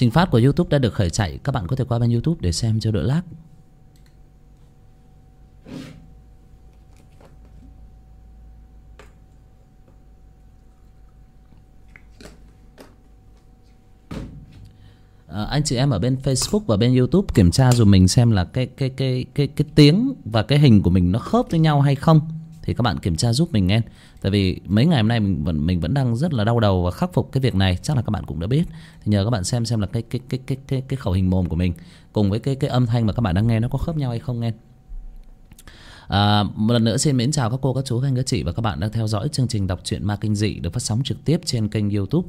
trình phát của youtube đã được khởi chạy. Các bạn có thể qua bên youtube để xem cho đỡ lag. À, anh chị em ở bên Facebook và bên YouTube kiểm tra rồi mình xem là cái cái cái cái cái tiếng và cái hình của mình nó khớp với nhau hay không thì các bạn kiểm tra giúp mình nghe tại vì mấy ngày hôm nay mình vẫn mình vẫn đang rất là đau đầu và khắc phục cái việc này. Chắc là các bạn cũng đã biết. Thì nhờ các bạn xem xem là cái cái cái cái cái cái khẩu hình mồm của mình cùng với cái cái âm thanh mà các bạn đang nghe nó có khớp nhau hay không nghe À, một lần nữa xin mến chào các cô, các chú, các anh, các chị và các bạn đang theo dõi chương trình đọc truyện ma kinh dị được phát sóng trực tiếp trên kênh YouTube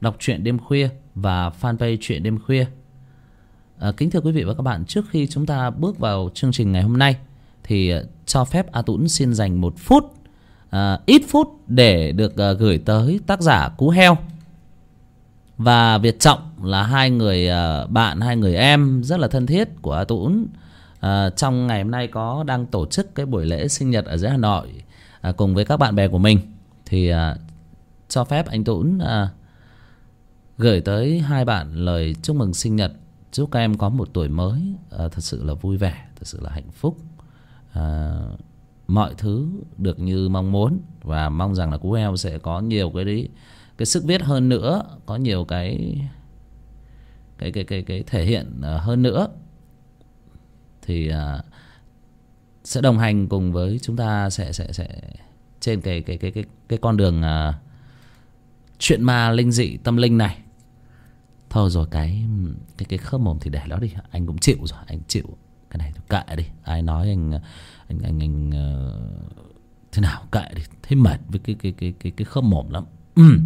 đọc truyện đêm khuya và fanpage truyện đêm khuya. À, kính thưa quý vị và các bạn, trước khi chúng ta bước vào chương trình ngày hôm nay thì à, cho phép A tún xin dành một phút, à, ít phút để được à, gửi tới tác giả Cú Heo. Và Việt Trọng là hai người à, bạn, hai người em rất là thân thiết của A tún à, trong ngày hôm nay có đang tổ chức cái buổi lễ sinh nhật ở dưới Hà Nội à, cùng với các bạn bè của mình. Thì à, cho phép anh tún à, gửi tới hai bạn lời chúc mừng sinh nhật chúc các em có một tuổi mới. À, thật sự là vui vẻ thật sự là hạnh phúc à, mọi thứ được như mong muốn và mong rằng là cú heo sẽ có nhiều cái đấy cái sức viết hơn nữa có nhiều cái cái cái cái cái thể hiện ờ, hơn nữa. Thì à, sẽ đồng hành cùng với chúng ta sẽ sẽ sẽ trên cái cái cái cái cái con đường à, chuyện ma linh dị tâm linh này. Thôi rồi cái cái cái khớp mồm thì để nó đi. Anh cũng chịu rồi anh chịu cái này kệ đi. Ai nói anh anh anh anh uh, thế nào kệ đi. Thấy mệt với cái cái cái cái cái khớp mồm lắm. Ừ.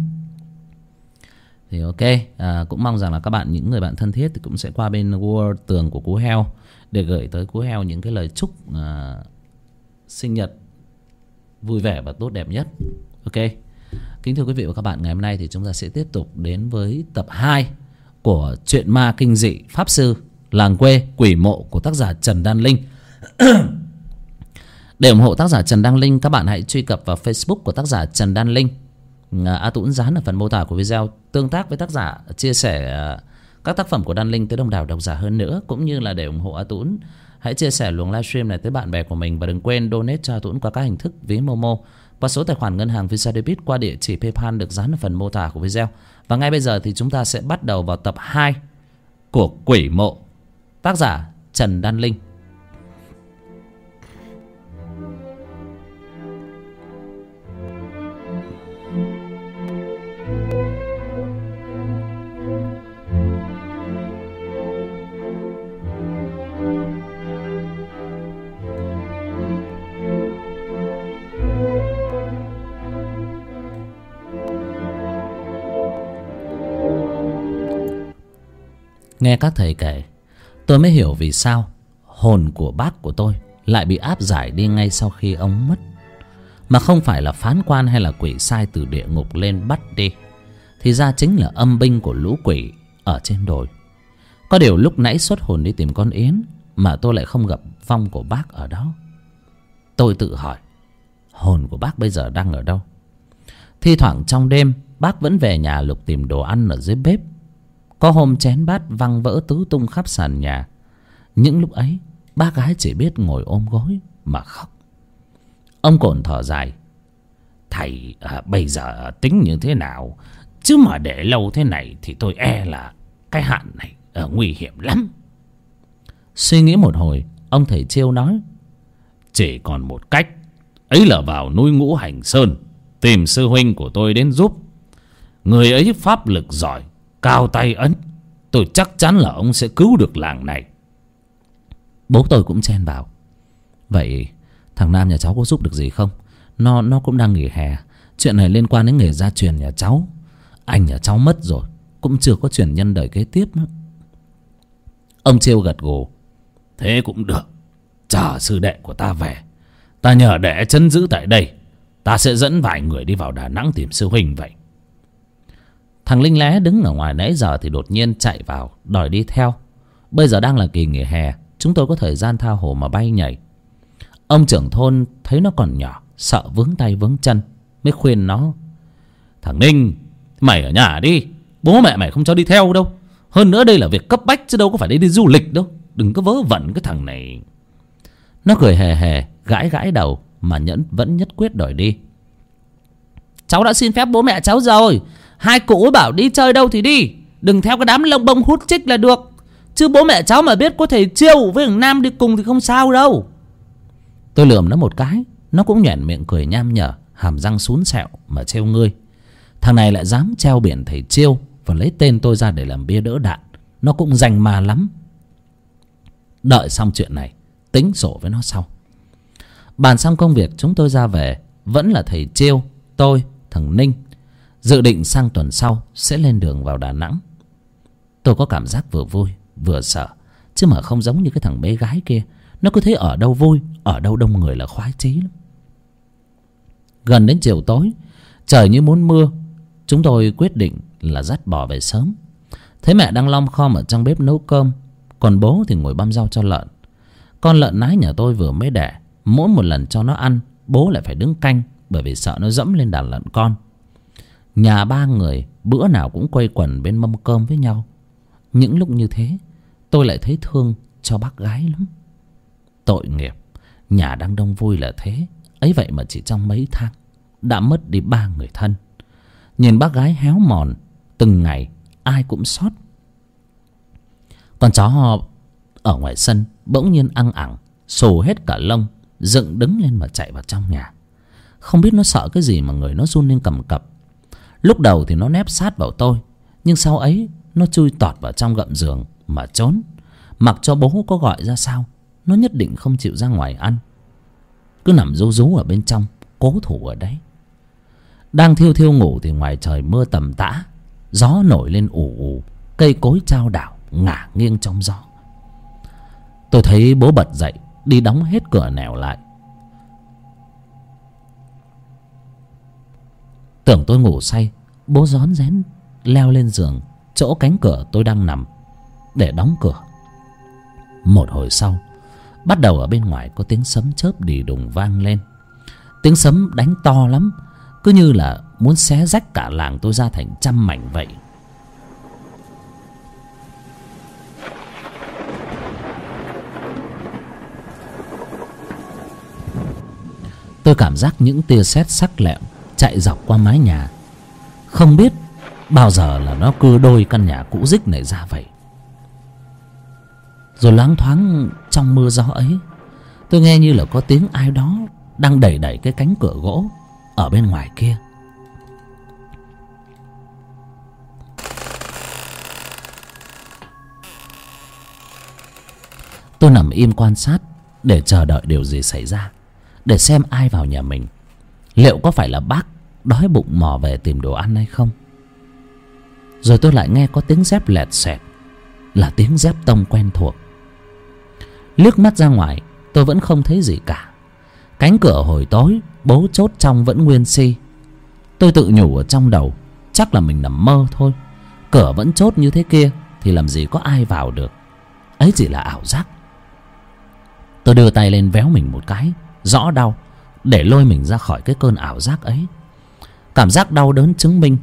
Thì ok à, cũng mong rằng là các bạn những người bạn thân thiết thì cũng sẽ qua bên world tường của cú heo để gửi tới cú heo những cái lời chúc uh, sinh nhật vui vẻ và tốt đẹp nhất. Ok. Kính thưa quý vị và các bạn ngày hôm nay thì chúng ta sẽ tiếp tục đến với tập 2 của chuyện ma kinh dị pháp sư làng quê quỷ mộ của tác giả trần đan linh. Để ủng hộ tác giả trần đan linh các bạn hãy truy cập vào facebook của tác giả trần đan linh. À, a tuấn dán ở phần mô tả của video tương tác với tác giả chia sẻ à, các tác phẩm của đan linh tới đông đảo độc giả hơn nữa cũng như là để ủng hộ a tuấn hãy chia sẻ luồng livestream này tới bạn bè của mình và đừng quên donate cho a tuấn qua các hình thức ví momo qua số tài khoản ngân hàng visa debit qua địa chỉ paypal được dán ở phần mô tả của video. Và ngay bây giờ thì chúng ta sẽ bắt đầu vào tập 2 của Quỷ Mộ. Tác giả Trần Đan Linh. Nghe các thầy kể Tôi mới hiểu vì sao Hồn của bác của tôi Lại bị áp giải đi ngay sau khi ông mất. Mà không phải là phán quan hay là quỷ sai từ địa ngục lên bắt đi, Thì ra chính là âm binh của lũ quỷ Ở trên đồi. Có điều lúc nãy xuất hồn đi tìm con Yến Mà tôi lại không gặp vong của bác ở đó. Tôi tự hỏi, Hồn của bác bây giờ đang ở đâu? Thi thoảng trong đêm, Bác vẫn về nhà lục tìm đồ ăn ở dưới bếp có hôm chén bát văng vỡ tứ tung khắp sàn nhà. Những lúc ấy ba gái chỉ biết ngồi ôm gối mà khóc. Ông cồn thở dài. Thầy à, bây giờ tính như thế nào? Chứ mà để lâu thế này thì tôi e là cái hạn này à, nguy hiểm lắm. Suy nghĩ một hồi ông thầy chiêu nói. Chỉ còn một cách. Ấy là vào núi ngũ hành sơn tìm sư huynh của tôi đến giúp. Người ấy pháp lực giỏi cao tay ấn, tôi chắc chắn là ông sẽ cứu được làng này. Bố tôi cũng chen vào. Vậy thằng nam nhà cháu có giúp được gì không? Nó nó cũng đang nghỉ hè. Chuyện này liên quan đến nghề gia truyền nhà cháu. Anh nhà cháu mất rồi, cũng chưa có truyền nhân đời kế tiếp nữa. Ông trêu gật gù. Thế cũng được. Chờ sư đệ của ta về. Ta nhờ đệ chân giữ tại đây. Ta sẽ dẫn vài người đi vào đà nẵng tìm sư huynh vậy. Thằng Linh Lé đứng ở ngoài nãy giờ thì đột nhiên chạy vào, Đòi đi theo. Bây giờ đang là kỳ nghỉ hè, Chúng tôi có thời gian tha hồ mà bay nhảy. Ông trưởng thôn thấy nó còn nhỏ, Sợ vướng tay vướng chân, Mới khuyên nó. Thằng Ninh, Mày ở nhà đi, Bố mẹ mày không cho đi theo đâu. Hơn nữa đây là việc cấp bách chứ đâu có phải đi đi du lịch đâu. Đừng có vớ vẩn cái thằng này. Nó cười hề hề gãi gãi đầu, mà nhẫn vẫn nhất quyết đòi đi. Cháu đã xin phép bố mẹ cháu rồi hai cụ bảo đi chơi đâu thì đi. Đừng theo cái đám lông bông hút chích là được. Chứ bố mẹ cháu mà biết có thể chiêu với thằng nam đi cùng thì không sao đâu. Tôi lườm nó một cái. Nó cũng nhoẻn miệng cười nham nhở, hàm răng sún sẹo mà trêu ngươi. Thằng này lại dám treo biển thầy chiêu và lấy tên tôi ra để làm bia đỡ đạn. Nó cũng danh ma lắm. Đợi xong chuyện này, tính sổ với nó sau. Bàn xong công việc, chúng tôi ra về. Vẫn là thầy chiêu, tôi, thằng ninh dự định sang tuần sau sẽ lên đường vào đà nẵng. Tôi có cảm giác vừa vui, vừa sợ, chứ mà không giống như cái thằng bé gái kia. Nó cứ thấy ở đâu vui, ở đâu đông người là khoái chí lắm. Gần đến chiều tối, trời như muốn mưa, chúng tôi quyết định là dắt bò về sớm. Thấy mẹ đang lom khom ở trong bếp nấu cơm, còn bố thì ngồi băm rau cho lợn. Con lợn nái nhà tôi vừa mới đẻ, mỗi một lần cho nó ăn, bố lại phải đứng canh bởi vì sợ nó dẫm lên đàn lợn con nhà ba người, bữa nào cũng quây quần bên mâm cơm với nhau. Những lúc như thế, tôi lại thấy thương cho bác gái lắm. Tội nghiệp, nhà đang đông vui là thế. Ấy vậy mà chỉ trong mấy tháng, đã mất đi ba người thân. Nhìn bác gái héo mòn, từng ngày ai cũng xót. Con chó ở ngoài sân bỗng nhiên ăn ẳng sù hết cả lông, dựng đứng lên mà chạy vào trong nhà. Không biết nó sợ cái gì mà người nó run lên cầm cập lúc đầu thì nó nép sát vào tôi, nhưng sau ấy nó chui tọt vào trong gậm giường mà trốn. Mặc cho bố có gọi ra sao, nó nhất định không chịu ra ngoài ăn. Cứ nằm rú rú ở bên trong, cố thủ ở đấy. Đang thiêu thiêu ngủ thì ngoài trời mưa tầm tã, gió nổi lên ù ù, cây cối trao đảo, ngả nghiêng trong gió. Tôi thấy bố bật dậy, đi đóng hết cửa nẻo lại. Tưởng tôi ngủ say, bố rón rén leo lên giường, chỗ cánh cửa tôi đang nằm, để đóng cửa. Một hồi sau, bắt đầu ở bên ngoài có tiếng sấm chớp đì đùng vang lên. Tiếng sấm đánh to lắm, cứ như là muốn xé rách cả làng tôi ra thành trăm mảnh vậy. Tôi cảm giác những tia sét sắc lẹm chạy dọc qua mái nhà. Không biết bao giờ là nó cưa đôi căn nhà cũ rích này ra vậy. Rồi loáng thoáng trong mưa gió ấy, tôi nghe như là có tiếng ai đó đang đẩy đẩy cái cánh cửa gỗ ở bên ngoài kia. Tôi nằm im quan sát để chờ đợi điều gì xảy ra, để xem ai vào nhà mình liệu có phải là bác đói bụng mò về tìm đồ ăn hay không? Rồi tôi lại nghe có tiếng dép lẹt xẹt, là tiếng dép tông quen thuộc. Liếc mắt ra ngoài, tôi vẫn không thấy gì cả. Cánh cửa hồi tối, bố chốt trong vẫn nguyên si. Tôi tự nhủ ở trong đầu, chắc là mình nằm mơ thôi. Cửa vẫn chốt như thế kia, thì làm gì có ai vào được. Ấy chỉ là ảo giác. Tôi đưa tay lên véo mình một cái, rõ đau để lôi mình ra khỏi cái cơn ảo giác ấy. Cảm giác đau đớn chứng minh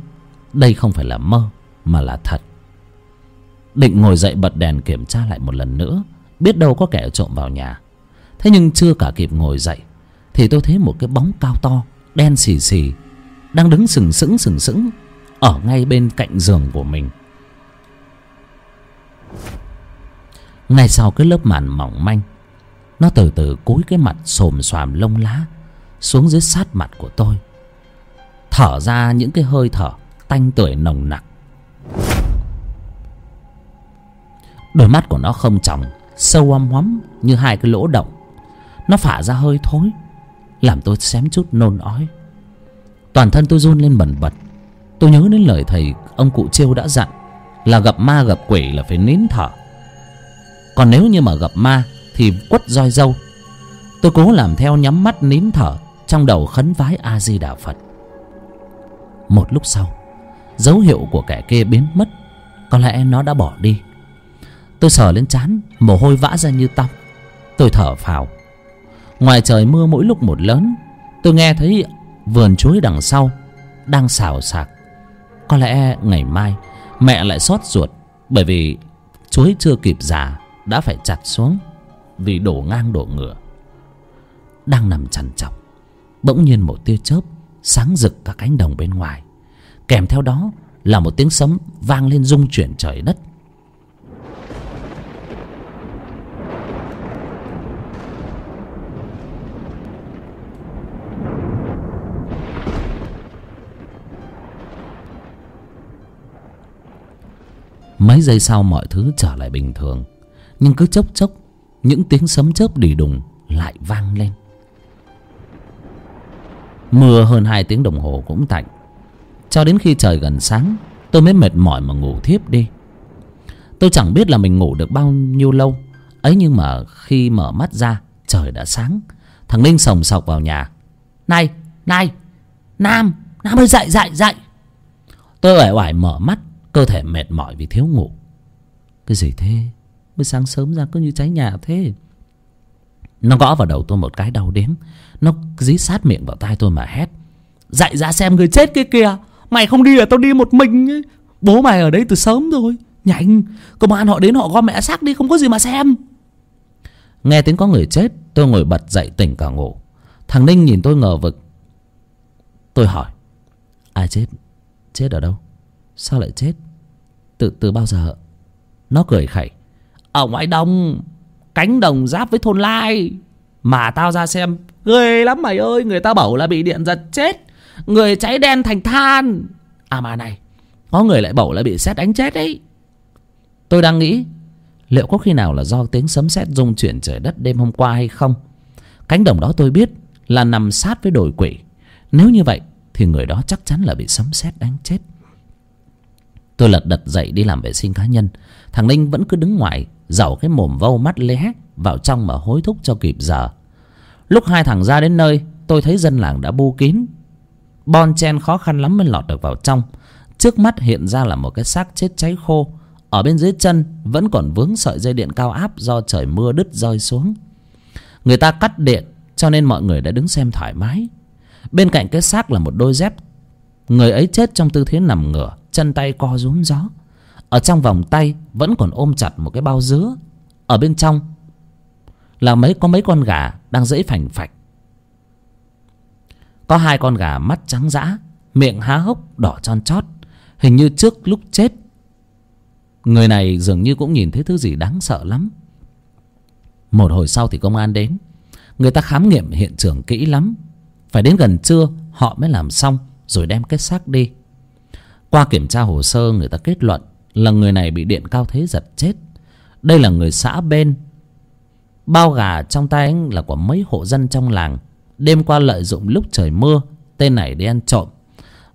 đây không phải là mơ, mà là thật. Định ngồi dậy bật đèn kiểm tra lại một lần nữa, biết đâu có kẻ trộm vào nhà. Thế nhưng chưa cả kịp ngồi dậy, thì tôi thấy một cái bóng cao to, đen xì xì, đang đứng sừng sững sừng sững ở ngay bên cạnh giường của mình. Ngay sau cái lớp màn mỏng manh, nó từ từ cúi cái mặt xồm xoàm lông lá xuống dưới sát mặt của tôi. Thở ra những cái hơi thở tanh tưởi nồng nặc. Đôi mắt của nó không tròng, sâu om hoắm như hai cái lỗ động. Nó phả ra hơi thối, làm tôi xém chút nôn ói. Toàn thân tôi run lên bần bật. Tôi nhớ đến lời thầy ông cụ chiêu đã dặn là gặp ma gặp quỷ là phải nín thở. Còn nếu như mà gặp ma thì quất roi dâu tôi cố làm theo nhắm mắt nín thở trong đầu khấn vái a di đà phật. Một lúc sau, dấu hiệu của kẻ kia biến mất, có lẽ nó đã bỏ đi. Tôi sờ lên trán, mồ hôi vã ra như tóc tôi thở phào. Ngoài trời mưa mỗi lúc một lớn, tôi nghe thấy vườn chuối đằng sau đang xào xạc. Có lẽ ngày mai, mẹ lại xót ruột bởi vì chuối chưa kịp già đã phải chặt xuống vì đổ ngang đổ ngửa. Đang nằm chằn chọc bỗng nhiên một tia chớp sáng rực cả cánh đồng bên ngoài. Kèm theo đó là một tiếng sấm vang lên rung chuyển trời đất. Mấy giây sau mọi thứ trở lại bình thường, nhưng cứ chốc chốc, những tiếng sấm chớp đì đùng lại vang lên mưa hơn hai tiếng đồng hồ cũng tạnh. Cho đến khi trời gần sáng, tôi mới mệt mỏi mà ngủ thiếp đi. Tôi chẳng biết là mình ngủ được bao nhiêu lâu. Ấy nhưng mà khi mở mắt ra, trời đã sáng. Thằng ninh sồng sọc vào nhà. Này này, nam nam ơi, dậy dậy dậy. Tôi uể oải mở mắt, cơ thể mệt mỏi vì thiếu ngủ. Cái gì thế? Mới sáng sớm ra cứ như cháy nhà thế. Nó gõ vào đầu tôi một cái đau đếm nó dí sát miệng vào tai tôi mà hét. Dạy ra xem người chết kia kìa. Mày không đi là tao đi một mình ấy. bố mày ở đây từ sớm rồi. Nhanh, công an họ đến họ gom mẹ xác đi, không có gì mà xem. Nghe tiếng có người chết, tôi ngồi bật dậy tỉnh cả ngủ. Thằng ninh nhìn tôi ngờ vực. Tôi hỏi, ai chết? Chết ở đâu? Sao lại chết? Từ từ bao giờ? Nó cười khẩy, ở ngoài đông cánh đồng giáp với thôn lai. Mà tao ra xem ghê lắm mày ơi, người ta bảo là bị điện giật chết, người cháy đen thành than. À mà này, có người lại bảo là bị xét đánh chết đấy. Tôi đang nghĩ, liệu có khi nào là do tiếng sấm sét rung chuyển trời đất đêm hôm qua hay không? Cánh đồng đó tôi biết là nằm sát với đồi quỷ nếu như vậy thì người đó chắc chắn là bị sấm sét đánh chết. Tôi lật đật dậy đi làm vệ sinh cá nhân. Thằng ninh vẫn cứ đứng ngoài dẩu cái mồm vâu mắt lé vào trong mà hối thúc cho kịp giờ lúc hai thằng ra đến nơi, tôi thấy dân làng đã bu kín. Bon chen khó khăn lắm mới lọt được vào trong. Trước mắt hiện ra là một cái xác chết cháy khô. Ở bên dưới chân vẫn còn vướng sợi dây điện cao áp do trời mưa đứt rơi xuống. Người ta cắt điện, cho nên mọi người đã đứng xem thoải mái. Bên cạnh cái xác là một đôi dép. Người ấy chết trong tư thế nằm ngửa, chân tay co rúm gió. Ở trong vòng tay vẫn còn ôm chặt một cái bao dứa. Ở bên trong là mấy, có mấy con gà đang dẫy phành phạch. Có hai con gà mắt trắng dã, miệng há hốc, đỏ tròn chót hình như trước lúc chết. Người này dường như cũng nhìn thấy thứ gì đáng sợ lắm. Một hồi sau thì công an đến. Người ta khám nghiệm hiện trường kỹ lắm. Phải đến gần trưa, họ mới làm xong, rồi đem cái xác đi. Qua kiểm tra hồ sơ, người ta kết luận là người này bị điện cao thế giật chết. Đây là người xã bên bao gà trong tay anh là của mấy hộ dân trong làng. Đêm qua lợi dụng lúc trời mưa, tên này đi ăn trộm.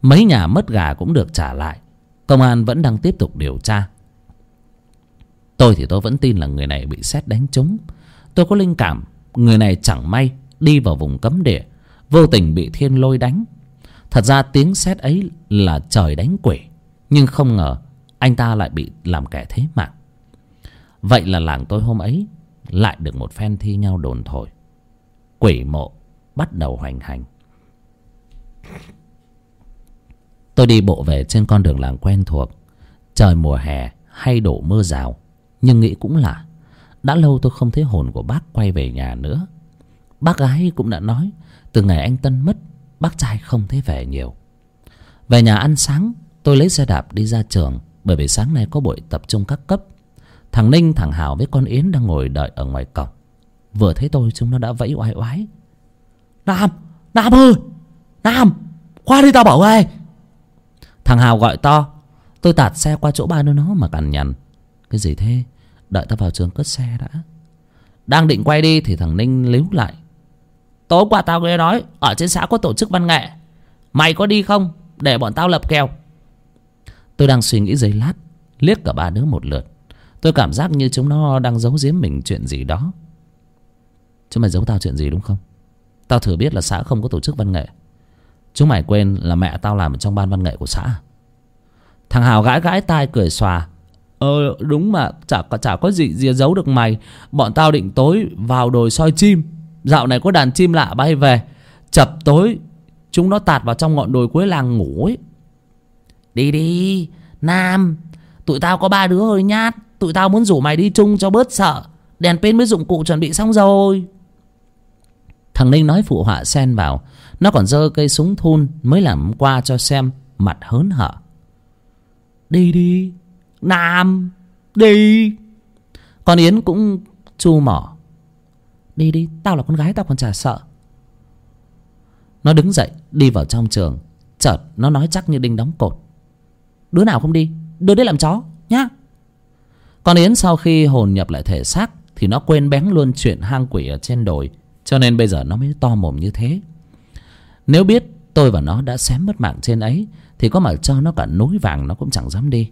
Mấy nhà mất gà cũng được trả lại. Công an vẫn đang tiếp tục điều tra. Tôi thì tôi vẫn tin là người này bị xét đánh trúng. Tôi có linh cảm, người này chẳng may đi vào vùng cấm địa, vô tình bị thiên lôi đánh. Thật ra tiếng xét ấy là trời đánh quỷ, nhưng không ngờ anh ta lại bị làm kẻ thế mạng. Vậy là làng tôi hôm ấy lại được một phen thi nhau đồn thổi. Quỷ mộ bắt đầu hoành hành. Tôi đi bộ về trên con đường làng quen thuộc. Trời mùa hè, hay đổ mưa rào. Nhưng nghĩ cũng là đã lâu tôi không thấy hồn của bác quay về nhà nữa. Bác gái cũng đã nói, từ ngày anh tân mất, bác trai không thấy về nhiều. Về nhà ăn sáng, tôi lấy xe đạp đi ra trường, bởi vì sáng nay có buổi tập trung các cấp thằng ninh, thằng hào với con yến đang ngồi đợi ở ngoài cổng. Vừa thấy tôi, chúng nó đã vẫy oai oái. Nam nam ơi! Nam, qua đi tao bảo ơi thằng hào gọi to. Tôi tạt xe qua chỗ ba đứa nó mà cằn nhằn. Cái gì thế? Đợi tao vào trường cất xe đã. Đang định quay đi thì thằng ninh líu lại. Tối qua tao nghe nói, ở trên xã có tổ chức văn nghệ. Mày có đi không? Để bọn tao lập kèo. Tôi đang suy nghĩ giây lát, liếc cả ba đứa một lượt tôi cảm giác như chúng nó đang giấu giếm mình chuyện gì đó. Chúng mày giấu tao chuyện gì đúng không? Tao thừa biết là xã không có tổ chức văn nghệ. Chúng mày quên là mẹ tao làm ở trong ban văn nghệ của xã. Thằng hào gãi gãi tai cười xòa. Ờ đúng mà, chả chả có gì gì giấu được mày. Bọn tao định tối vào đồi soi chim. Dạo này có đàn chim lạ bay về. Chập tối, chúng nó tạt vào trong ngọn đồi cuối làng ngủ ấy. Đi đi, nam, Tụi tao có ba đứa hơi nhát. Tụi tao muốn rủ mày đi chung cho bớt sợ. Đèn pin với dụng cụ chuẩn bị xong rồi. Thằng Ninh nói phụ họa xen vào. Nó còn dơ cây súng thun Mới làm qua cho xem Mặt hớn hở. Đi đi, Nam, Đi. Con Yến cũng chu mỏ. Đi đi, Tao là con gái tao còn chả sợ. Nó đứng dậy, Đi vào trong trường. Chợt nó nói chắc như đinh đóng cột. Đứa nào không đi? Đưa đấy làm chó, nhá. Con Yến sau khi hồn nhập lại thể xác Thì nó quên bén luôn chuyện hang quỷ ở trên đồi, Cho nên bây giờ nó mới to mồm như thế. Nếu biết tôi và nó đã xém mất mạng trên ấy, Thì có mà cho nó cả núi vàng nó cũng chẳng dám đi.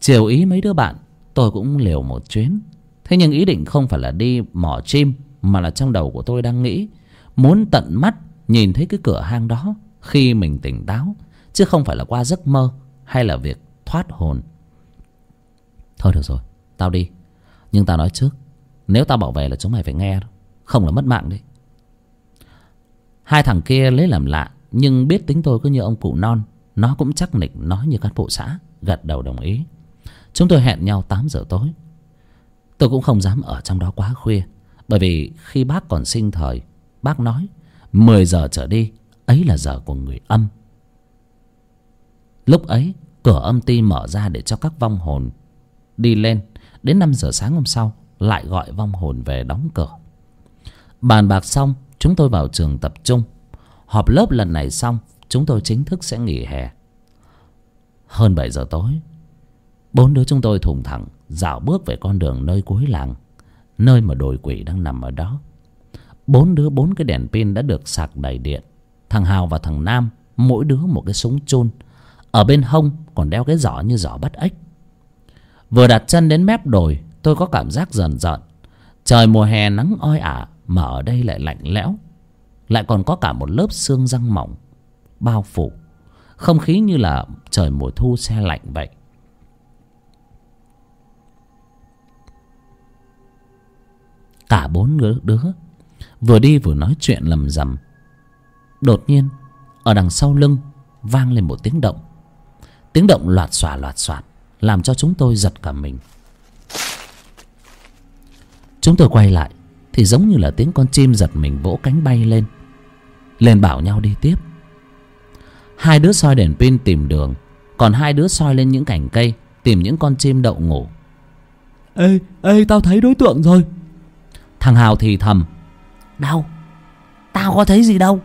Chiều ý mấy đứa bạn, Tôi cũng liều một chuyến. Thế nhưng ý định không phải là đi mỏ chim, Mà là trong đầu của tôi đang nghĩ, Muốn tận mắt nhìn thấy cái cửa hang đó Khi mình tỉnh táo, Chứ không phải là qua giấc mơ Hay là việc thoát hồn. Thôi được rồi, Tao đi. Nhưng tao nói trước, Nếu tao bảo vệ là chúng mày phải nghe đó, Không là mất mạng đấy. Hai thằng kia lấy làm lạ, Nhưng biết tính tôi cứ như ông cụ non, Nó cũng chắc nịch nói như cán bộ xã, Gật đầu đồng ý. Chúng tôi hẹn nhau tám giờ tối. Tôi cũng không dám ở trong đó quá khuya, Bởi vì khi bác còn sinh thời, Bác nói mười giờ trở đi, Ấy là giờ của người âm. Lúc ấy, Cửa âm ty mở ra để cho các vong hồn Đi lên. Đến năm giờ sáng hôm sau, Lại gọi vong hồn về đóng cửa. Bàn bạc xong, Chúng tôi vào trường tập trung. Họp lớp lần này xong, Chúng tôi chính thức sẽ nghỉ hè. Hơn bảy giờ tối, Bốn đứa chúng tôi thùng thẳng Dạo bước về con đường nơi cuối làng, Nơi mà đồi quỷ đang nằm ở đó. Bốn đứa bốn cái đèn pin đã được sạc đầy điện. Thằng Hào và thằng Nam, Mỗi đứa một cái súng chun. Ở bên hông còn đeo cái giỏ như giỏ bắt ếch. Vừa đặt chân đến mép đồi Tôi có cảm giác dần dần Trời mùa hè nắng oi ả Mà ở đây lại lạnh lẽo. Lại còn có cả một lớp xương răng mỏng Bao phủ. Không khí như là trời mùa thu xe lạnh vậy. Cả bốn đứa, đứa Vừa đi vừa nói chuyện lầm rầm. Đột nhiên Ở đằng sau lưng Vang lên một tiếng động. Tiếng động loạt xòa loạt xoạt. Làm cho chúng tôi giật cả mình. Chúng tôi quay lại Thì giống như là tiếng con chim giật mình vỗ cánh bay lên. Lên bảo nhau đi tiếp. Hai đứa soi đèn pin tìm đường Còn hai đứa soi lên những cành cây Tìm những con chim đậu ngủ. Ê, ê, tao thấy đối tượng rồi. Thằng Hào thì thầm. Đâu? Tao có thấy gì đâu?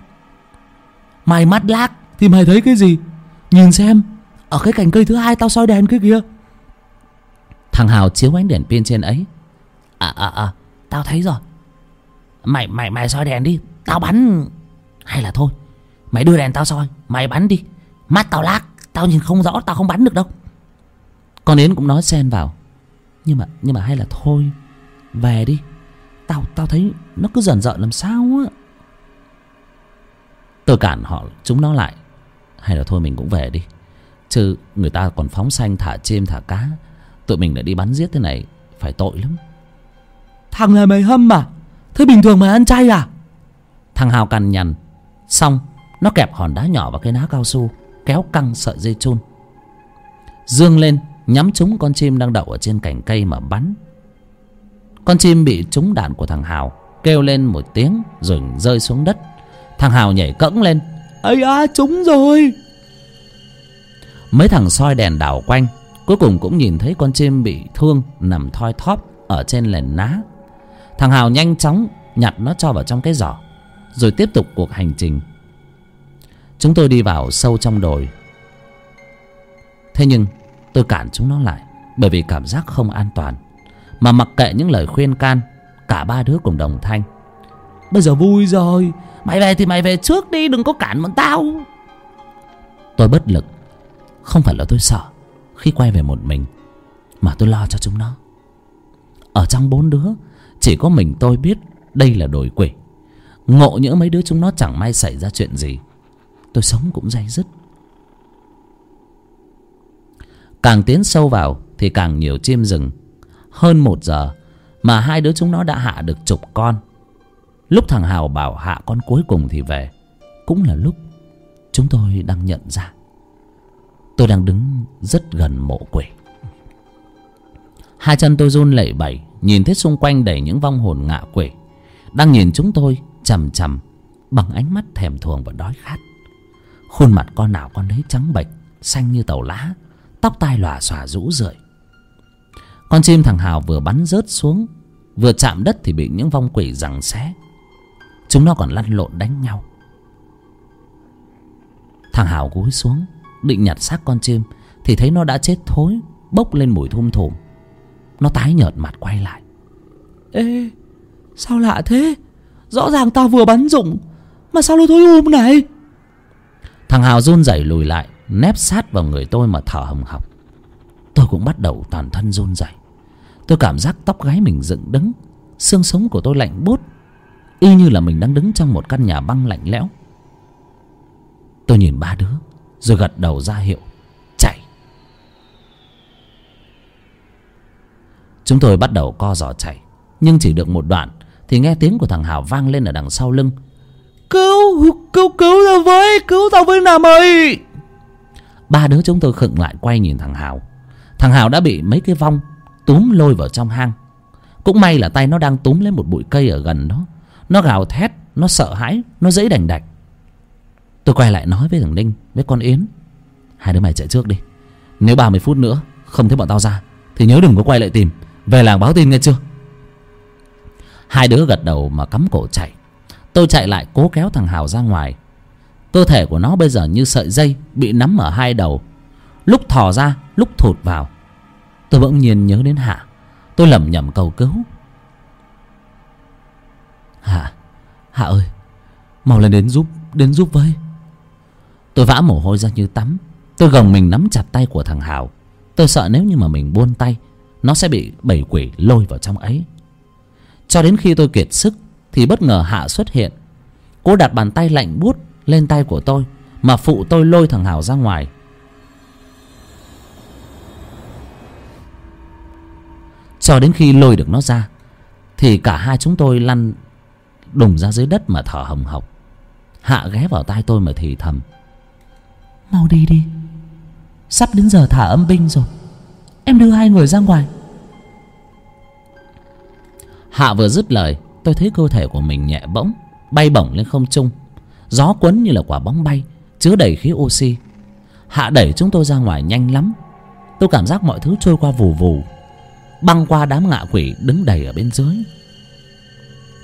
Mày mắt lác. Thì mày thấy cái gì? Nhìn xem Ở cái cành cây thứ hai tao soi đèn kia kìa. Thằng Hào chiếu ánh đèn pin trên ấy. À à à Tao thấy rồi. Mày mày mày soi đèn đi Tao bắn. Hay là thôi Mày đưa đèn tao soi Mày bắn đi. Mắt tao lác Tao nhìn không rõ Tao không bắn được đâu. Con Yến cũng nói xen vào. Nhưng mà nhưng mà hay là thôi Về đi. Tao tao thấy nó cứ dần dợn làm sao á. Tôi cản họ chúng nó lại. Hay là thôi mình cũng về đi Chứ người ta còn phóng xanh thả chim thả cá. Tụi mình lại đi bắn giết thế này Phải tội lắm. Thằng này mày hâm à Thế bình thường mày ăn chay à? Thằng Hào cằn nhằn. Xong nó kẹp hòn đá nhỏ vào cái ná cao su Kéo căng sợi dây chun. Dương lên Nhắm trúng con chim đang đậu ở trên cành cây mà bắn. Con chim bị trúng đạn của thằng Hào Kêu lên một tiếng Rồi rơi xuống đất. Thằng Hào nhảy cẫng lên. Ấy à trúng rồi Mấy thằng soi đèn đảo quanh, Cuối cùng cũng nhìn thấy con chim bị thương Nằm thoi thóp ở trên nền ná. Thằng Hào nhanh chóng Nhặt nó cho vào trong cái giỏ, Rồi tiếp tục cuộc hành trình. Chúng tôi đi vào sâu trong đồi. Thế nhưng, tôi cản chúng nó lại, Bởi vì cảm giác không an toàn. Mà mặc kệ những lời khuyên can, Cả ba đứa cùng đồng thanh. Bây giờ vui rồi, Mày về thì mày về trước đi, Đừng có cản bọn tao. Tôi bất lực không phải là tôi sợ Khi quay về một mình, Mà tôi lo cho chúng nó. Ở trong bốn đứa, Chỉ có mình tôi biết Đây là đồi quỷ. Ngộ nhỡ mấy đứa chúng nó chẳng may xảy ra chuyện gì, Tôi sống cũng day dứt. Càng tiến sâu vào Thì càng nhiều chim rừng. Hơn một giờ Mà hai đứa chúng nó đã hạ được chục con. Lúc thằng Hào bảo hạ con cuối cùng thì về. Cũng là lúc Chúng tôi đang nhận ra. Tôi đang đứng rất gần mộ quỷ. Hai chân tôi run lẩy bẩy, nhìn thấy xung quanh đầy những vong hồn ngạ quỷ. Đang nhìn chúng tôi chằm chằm bằng ánh mắt thèm thuồng và đói khát. Khuôn mặt con nào con đấy trắng bệch, xanh như tàu lá, tóc tai lòa xòa rũ rượi. Con chim thằng hào vừa bắn rớt xuống, vừa chạm đất thì bị những vong quỷ giằng xé. Chúng nó còn lăn lộn đánh nhau. Thằng hào cúi xuống định nhặt xác con chim thì thấy nó đã chết thối bốc lên mùi thum thủm nó tái nhợt mặt quay lại. Ê sao lạ thế? Rõ ràng tao vừa bắn dụng mà sao nó thối um này? Thằng hào run rẩy lùi lại nép sát vào người tôi mà thở hồng hộc. Tôi cũng bắt đầu toàn thân run rẩy. Tôi cảm giác tóc gáy mình dựng đứng xương sống của tôi lạnh buốt y như là mình đang đứng trong một căn nhà băng lạnh lẽo. Tôi nhìn ba đứa rồi gật đầu ra hiệu chạy. Chúng tôi bắt đầu co giò chạy nhưng chỉ được một đoạn thì nghe tiếng của thằng hào vang lên ở đằng sau lưng. Cứu cứu cứu tao với cứu tao với nào ơi! Ba đứa chúng tôi khựng lại quay nhìn thằng hào. Thằng hào đã bị mấy cái vong túm lôi vào trong hang. Cũng may là tay nó đang túm lấy một bụi cây ở gần đó. Nó gào thét nó sợ hãi nó dãy đành đạch tôi quay lại nói với thằng ninh, với con yến. Hai đứa mày chạy trước đi. Nếu ba mươi phút nữa không thấy bọn tao ra, thì nhớ đừng có quay lại tìm. Về làng báo tin nghe chưa? Hai đứa gật đầu mà cắm cổ chạy. Tôi chạy lại cố kéo thằng hào ra ngoài. Cơ thể của nó bây giờ như sợi dây bị nắm ở hai đầu. Lúc thò ra, lúc thụt vào. Tôi bỗng nhiên nhớ đến hạ. Tôi lẩm nhẩm cầu cứu. Hạ hạ ơi, mau lên đến giúp đến giúp với tôi vã mồ hôi ra như tắm. Tôi gồng mình nắm chặt tay của thằng hào tôi sợ nếu như mà mình buông tay, nó sẽ bị bảy quỷ lôi vào trong ấy. Cho đến khi tôi kiệt sức, thì bất ngờ hạ xuất hiện. Cô đặt bàn tay lạnh buốt lên tay của tôi, mà phụ tôi lôi thằng hào ra ngoài. Cho đến khi lôi được nó ra, thì cả hai chúng tôi lăn đùng ra dưới đất mà thở hồng hộc. Hạ ghé vào tai tôi mà thì thầm mau đi đi. Sắp đến giờ thả âm binh rồi. Em đưa hai người ra ngoài. Hạ vừa dứt lời, tôi thấy cơ thể của mình nhẹ bỗng, bay bổng lên không trung. Gió quấn như là quả bóng bay, chứa đầy khí oxy. Hạ đẩy chúng tôi ra ngoài nhanh lắm. Tôi cảm giác mọi thứ trôi qua vù vù. Băng qua đám ngạ quỷ đứng đầy ở bên dưới.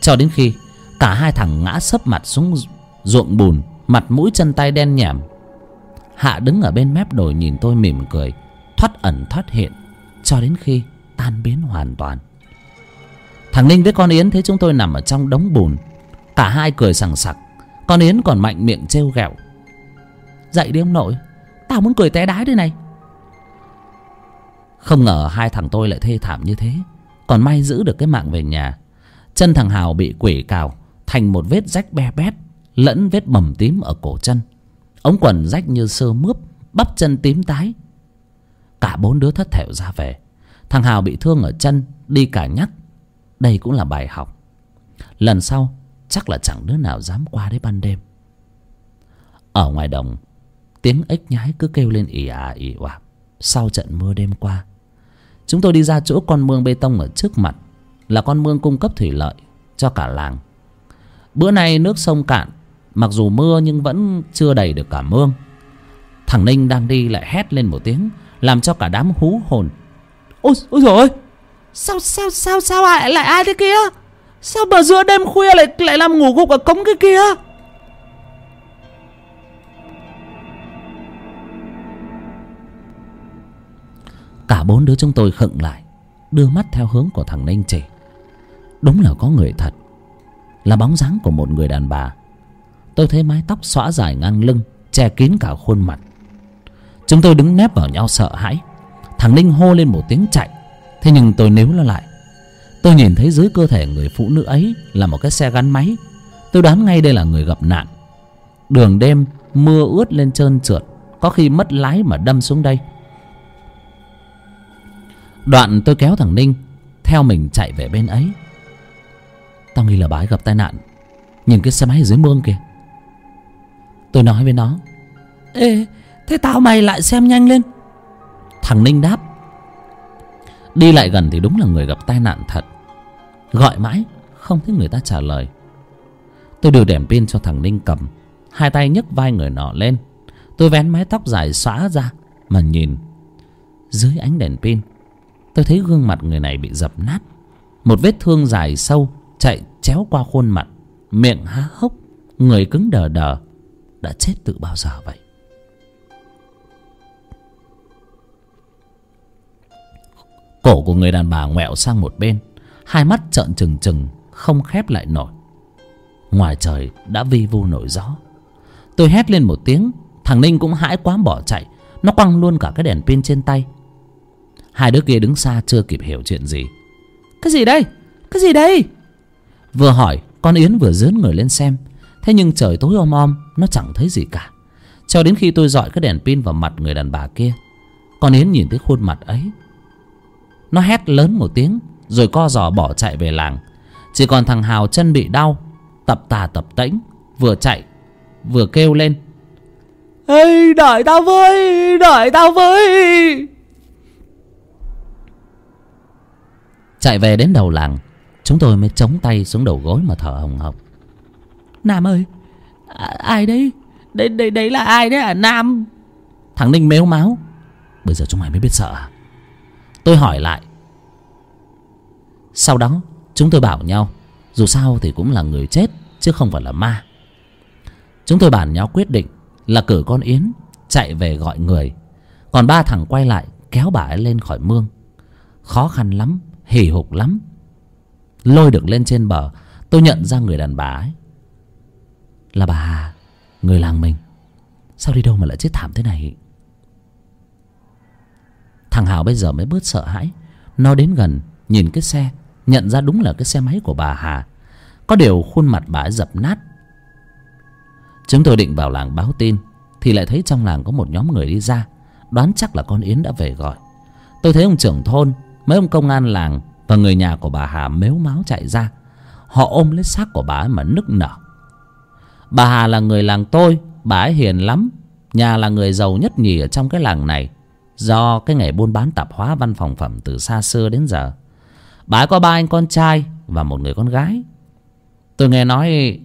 Cho đến khi cả hai thằng ngã sấp mặt xuống ruộng bùn, mặt mũi chân tay đen nhẻm hạ đứng ở bên mép đồi nhìn tôi mỉm cười, thoát ẩn thoát hiện, cho đến khi tan biến hoàn toàn. Thằng ninh với con yến thấy chúng tôi nằm ở trong đống bùn, cả hai cười sằng sặc. Con yến còn mạnh miệng trêu ghẹo, dậy đi ông nội, tao muốn cười té đái đây này. Không ngờ hai thằng tôi lại thê thảm như thế, còn may giữ được cái mạng về nhà. Chân thằng hào bị quỷ cào thành một vết rách be bét, lẫn vết bầm tím ở cổ chân ống quần rách như sơ mướp, bắp chân tím tái. Cả bốn đứa thất thểu ra về. Thằng hào bị thương ở chân, đi cả nhắc đây cũng là bài học. Lần sau, chắc là chẳng đứa nào dám qua đấy ban đêm. Ở ngoài đồng, tiếng ếch nhái cứ kêu lên ì à ì oạp sau trận mưa đêm qua, chúng tôi đi ra chỗ con mương bê tông ở trước mặt, là con mương cung cấp thủy lợi cho cả làng. Bữa nay nước sông cạn mặc dù mưa nhưng vẫn chưa đầy được cả mương. Thằng ninh đang đi lại hét lên một tiếng làm cho cả đám hú hồn. Ôi ôi rồi sao sao sao sao lại lại ai thế kia? Sao mà giữa đêm khuya lại lại làm ngủ gục ở cống cái kia? Cả bốn đứa chúng tôi khựng lại đưa mắt theo hướng của thằng ninh chỉ đúng là có người thật là bóng dáng của một người đàn bà tôi thấy mái tóc xõa dài ngang lưng, che kín cả khuôn mặt. Chúng tôi đứng nép vào nhau sợ hãi. Thằng ninh hô lên một tiếng chạy. Thế nhưng tôi níu nó lại. Tôi nhìn thấy dưới cơ thể người phụ nữ ấy là một cái xe gắn máy. Tôi đoán ngay đây là người gặp nạn. Đường đêm, mưa ướt lên trơn trượt, có khi mất lái mà đâm xuống đây. Đoạn tôi kéo thằng ninh, theo mình chạy về bên ấy. Tao nghi là bà ấy gặp tai nạn. Nhìn cái xe máy dưới mương kìa tôi nói với nó. Ê thế tao mày lại xem nhanh lên. Thằng ninh đáp. Đi lại gần thì đúng là người gặp tai nạn thật. Gọi mãi không thấy người ta trả lời. Tôi đưa đèn pin cho thằng ninh cầm. Hai tay nhấc vai người nọ lên. Tôi vén mái tóc dài xõa ra mà nhìn. Dưới ánh đèn pin tôi thấy gương mặt người này bị dập nát. Một vết thương dài sâu chạy chéo qua khuôn mặt miệng há hốc người cứng đờ đờ đã chết từ bao giờ vậy? Cổ của người đàn bà ngoẹo sang một bên, hai mắt trợn trừng trừng, không khép lại nổi. Ngoài trời đã vi vu nổi gió. Tôi hét lên một tiếng, thằng ninh cũng hãi quá bỏ chạy, nó quăng luôn cả cái đèn pin trên tay. Hai đứa kia đứng xa chưa kịp hiểu chuyện gì. Cái gì đây? Cái gì đây? Vừa hỏi, con yến vừa dướn người lên xem thế nhưng trời tối om om nó chẳng thấy gì cả. Cho đến khi tôi dọi cái đèn pin vào mặt người đàn bà kia con yến nhìn thấy khuôn mặt ấy. Nó hét lớn một tiếng rồi co giò bỏ chạy về làng. Chỉ còn thằng hào chân bị đau tập tà tập tễnh vừa chạy vừa kêu lên. Ê đợi tao với đợi tao với. Chạy về đến đầu làng chúng tôi mới chống tay xuống đầu gối mà thở hồng hộc nam ơi. À, ai đấy? Đấy đấy đấy là ai đấy à nam? Thằng ninh mếu máu. Bây giờ chúng mày mới biết sợ à? Tôi hỏi lại. Sau đó chúng tôi bảo nhau. Dù sao thì cũng là người chết chứ không phải là ma. Chúng tôi bàn nhau quyết định là cử con yến chạy về gọi người. Còn ba thằng quay lại kéo bà ấy lên khỏi mương. Khó khăn lắm hì hục lắm. Lôi được lên trên bờ tôi nhận ra người đàn bà ấy là bà Hà người làng mình. Sao đi đâu mà lại chết thảm thế này? Thằng hào bây giờ mới bớt sợ hãi. Nó đến gần, nhìn cái xe, nhận ra đúng là cái xe máy của bà hà. Có điều khuôn mặt bà ấy dập nát. Chúng tôi định vào làng báo tin, thì lại thấy trong làng có một nhóm người đi ra, đoán chắc là con yến đã về gọi. Tôi thấy ông trưởng thôn, mấy ông công an làng và người nhà của bà hà mếu máu chạy ra. Họ ôm lấy xác của bà ấy mà nức nở bà hà là người làng tôi, bà ấy hiền lắm. Nhà là người giàu nhất nhì ở trong cái làng này. Do cái nghề buôn bán tạp hóa văn phòng phẩm từ xa xưa đến giờ. Bà ấy có ba anh con trai và một người con gái. Tôi nghe nói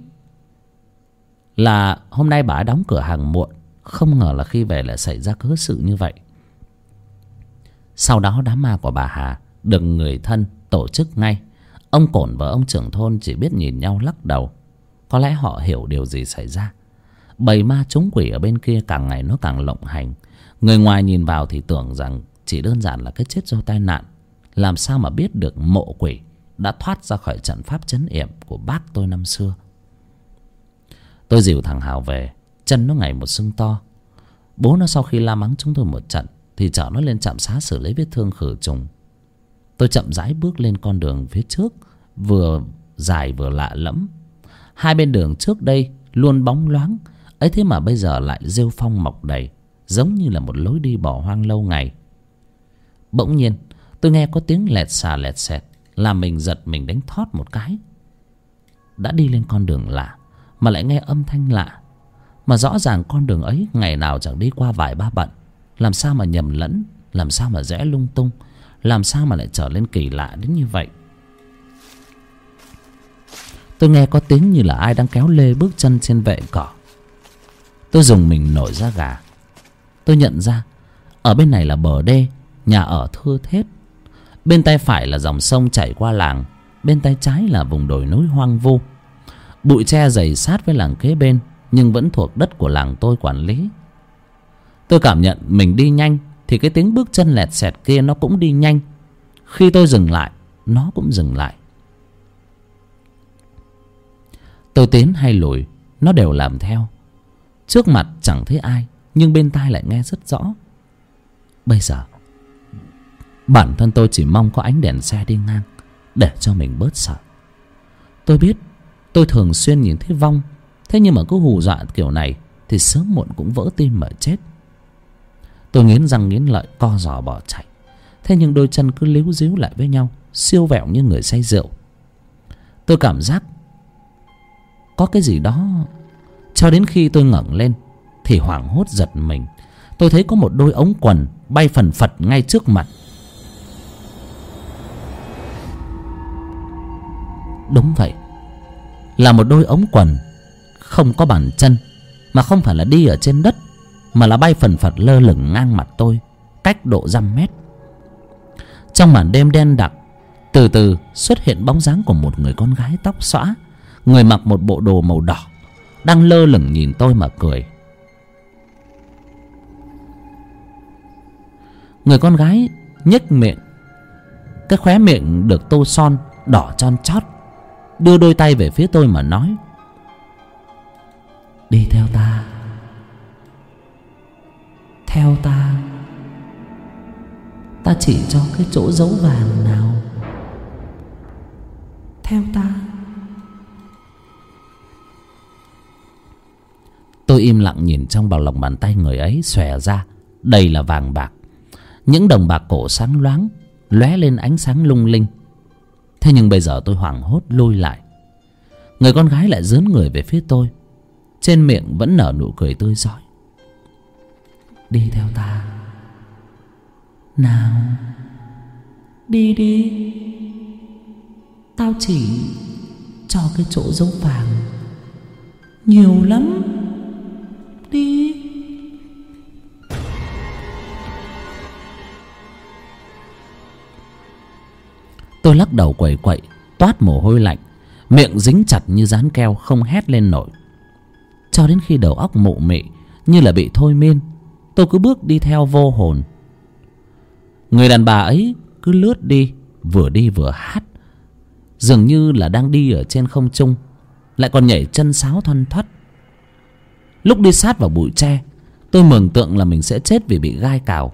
là hôm nay bà ấy đóng cửa hàng muộn. Không ngờ là khi về lại xảy ra cớ sự như vậy. Sau đó đám ma của bà hà được người thân tổ chức ngay. Ông cổn và ông trưởng thôn chỉ biết nhìn nhau lắc đầu có lẽ họ hiểu điều gì xảy ra. Bầy ma trúng quỷ ở bên kia càng ngày nó càng lộng hành. Người ngoài nhìn vào thì tưởng rằng chỉ đơn giản là cái chết do tai nạn. Làm sao mà biết được mộ quỷ đã thoát ra khỏi trận pháp chấn yểm của bác tôi năm xưa? Tôi dìu thằng hào về, chân nó ngày một sưng to. Bố nó sau khi la mắng chúng tôi một trận thì chở nó lên trạm xá xử lý vết thương khử trùng. Tôi chậm rãi bước lên con đường phía trước, vừa dài vừa lạ lẫm hai bên đường trước đây luôn bóng loáng, ấy thế mà bây giờ lại rêu phong mọc đầy, giống như là một lối đi bỏ hoang lâu ngày. Bỗng nhiên, tôi nghe có tiếng lẹt xà lẹt xẹt, làm mình giật mình đánh thót một cái. Đã đi lên con đường lạ, mà lại nghe âm thanh lạ. Mà rõ ràng con đường ấy ngày nào chẳng đi qua vài ba bận. Làm sao mà nhầm lẫn, làm sao mà rẽ lung tung, làm sao mà lại trở lên kỳ lạ đến như vậy? Tôi nghe có tiếng như là ai đang kéo lê bước chân trên vệ cỏ. Tôi dùng mình nổi ra gà. Tôi nhận ra, ở bên này là bờ đê, nhà ở thưa thớt bên tay phải là dòng sông chảy qua làng, bên tay trái là vùng đồi núi hoang vu. Bụi tre dày sát với làng kế bên, nhưng vẫn thuộc đất của làng tôi quản lý. Tôi cảm nhận mình đi nhanh, thì cái tiếng bước chân lẹt xẹt kia nó cũng đi nhanh. Khi tôi dừng lại, nó cũng dừng lại. Tôi tiến hay lùi, nó đều làm theo. Trước mặt chẳng thấy ai, nhưng bên tai lại nghe rất rõ. Bây giờ, bản thân tôi chỉ mong có ánh đèn xe đi ngang, để cho mình bớt sợ. Tôi biết, tôi thường xuyên nhìn thấy vong, thế nhưng mà cứ hù dọa kiểu này thì sớm muộn cũng vỡ tim mà chết. Tôi nghiến răng nghiến lợi, co giò bỏ chạy. Thế nhưng đôi chân cứ líu díu lại với nhau, siêu vẹo như người say rượu. Tôi cảm giác có cái gì đó. Cho đến khi tôi ngẩng lên, thì hoảng hốt giật mình. Tôi thấy có một đôi ống quần bay phần phật ngay trước mặt. Đúng vậy. Là một đôi ống quần không có bàn chân, mà không phải là đi ở trên đất, mà là bay phần phật lơ lửng ngang mặt tôi, cách độ dăm mét. Trong màn đêm đen đặc, từ từ xuất hiện bóng dáng của một người con gái tóc xõa người mặc một bộ đồ màu đỏ, đang lơ lửng nhìn tôi mà cười. Người con gái nhếch miệng, cái khóe miệng được tô son đỏ chon chót, đưa đôi tay về phía tôi mà nói, đi theo ta theo ta. Ta chỉ cho cái chỗ dấu vàng nào. Theo ta. Tôi im lặng nhìn trong vào lòng bàn tay người ấy xòe ra. Đây là vàng bạc. Những đồng bạc cổ sáng loáng, lóe lên ánh sáng lung linh. Thế nhưng bây giờ tôi hoảng hốt lôi lại. Người con gái lại dướn người về phía tôi. Trên miệng vẫn nở nụ cười tươi rói đi theo ta. Nào, đi đi. Tao chỉ cho cái chỗ dấu vàng. Nhiều lắm đi. Tôi lắc đầu quẩy quậy, toát mồ hôi lạnh, miệng dính chặt như dán keo không hét lên nổi. Cho đến khi đầu óc mụ mị như là bị thôi miên, tôi cứ bước đi theo vô hồn. Người đàn bà ấy cứ lướt đi, vừa đi vừa hát, dường như là đang đi ở trên không trung, lại còn nhảy chân sáo thoăn thoắt lúc đi sát vào bụi tre, tôi mường tượng là mình sẽ chết vì bị gai cào.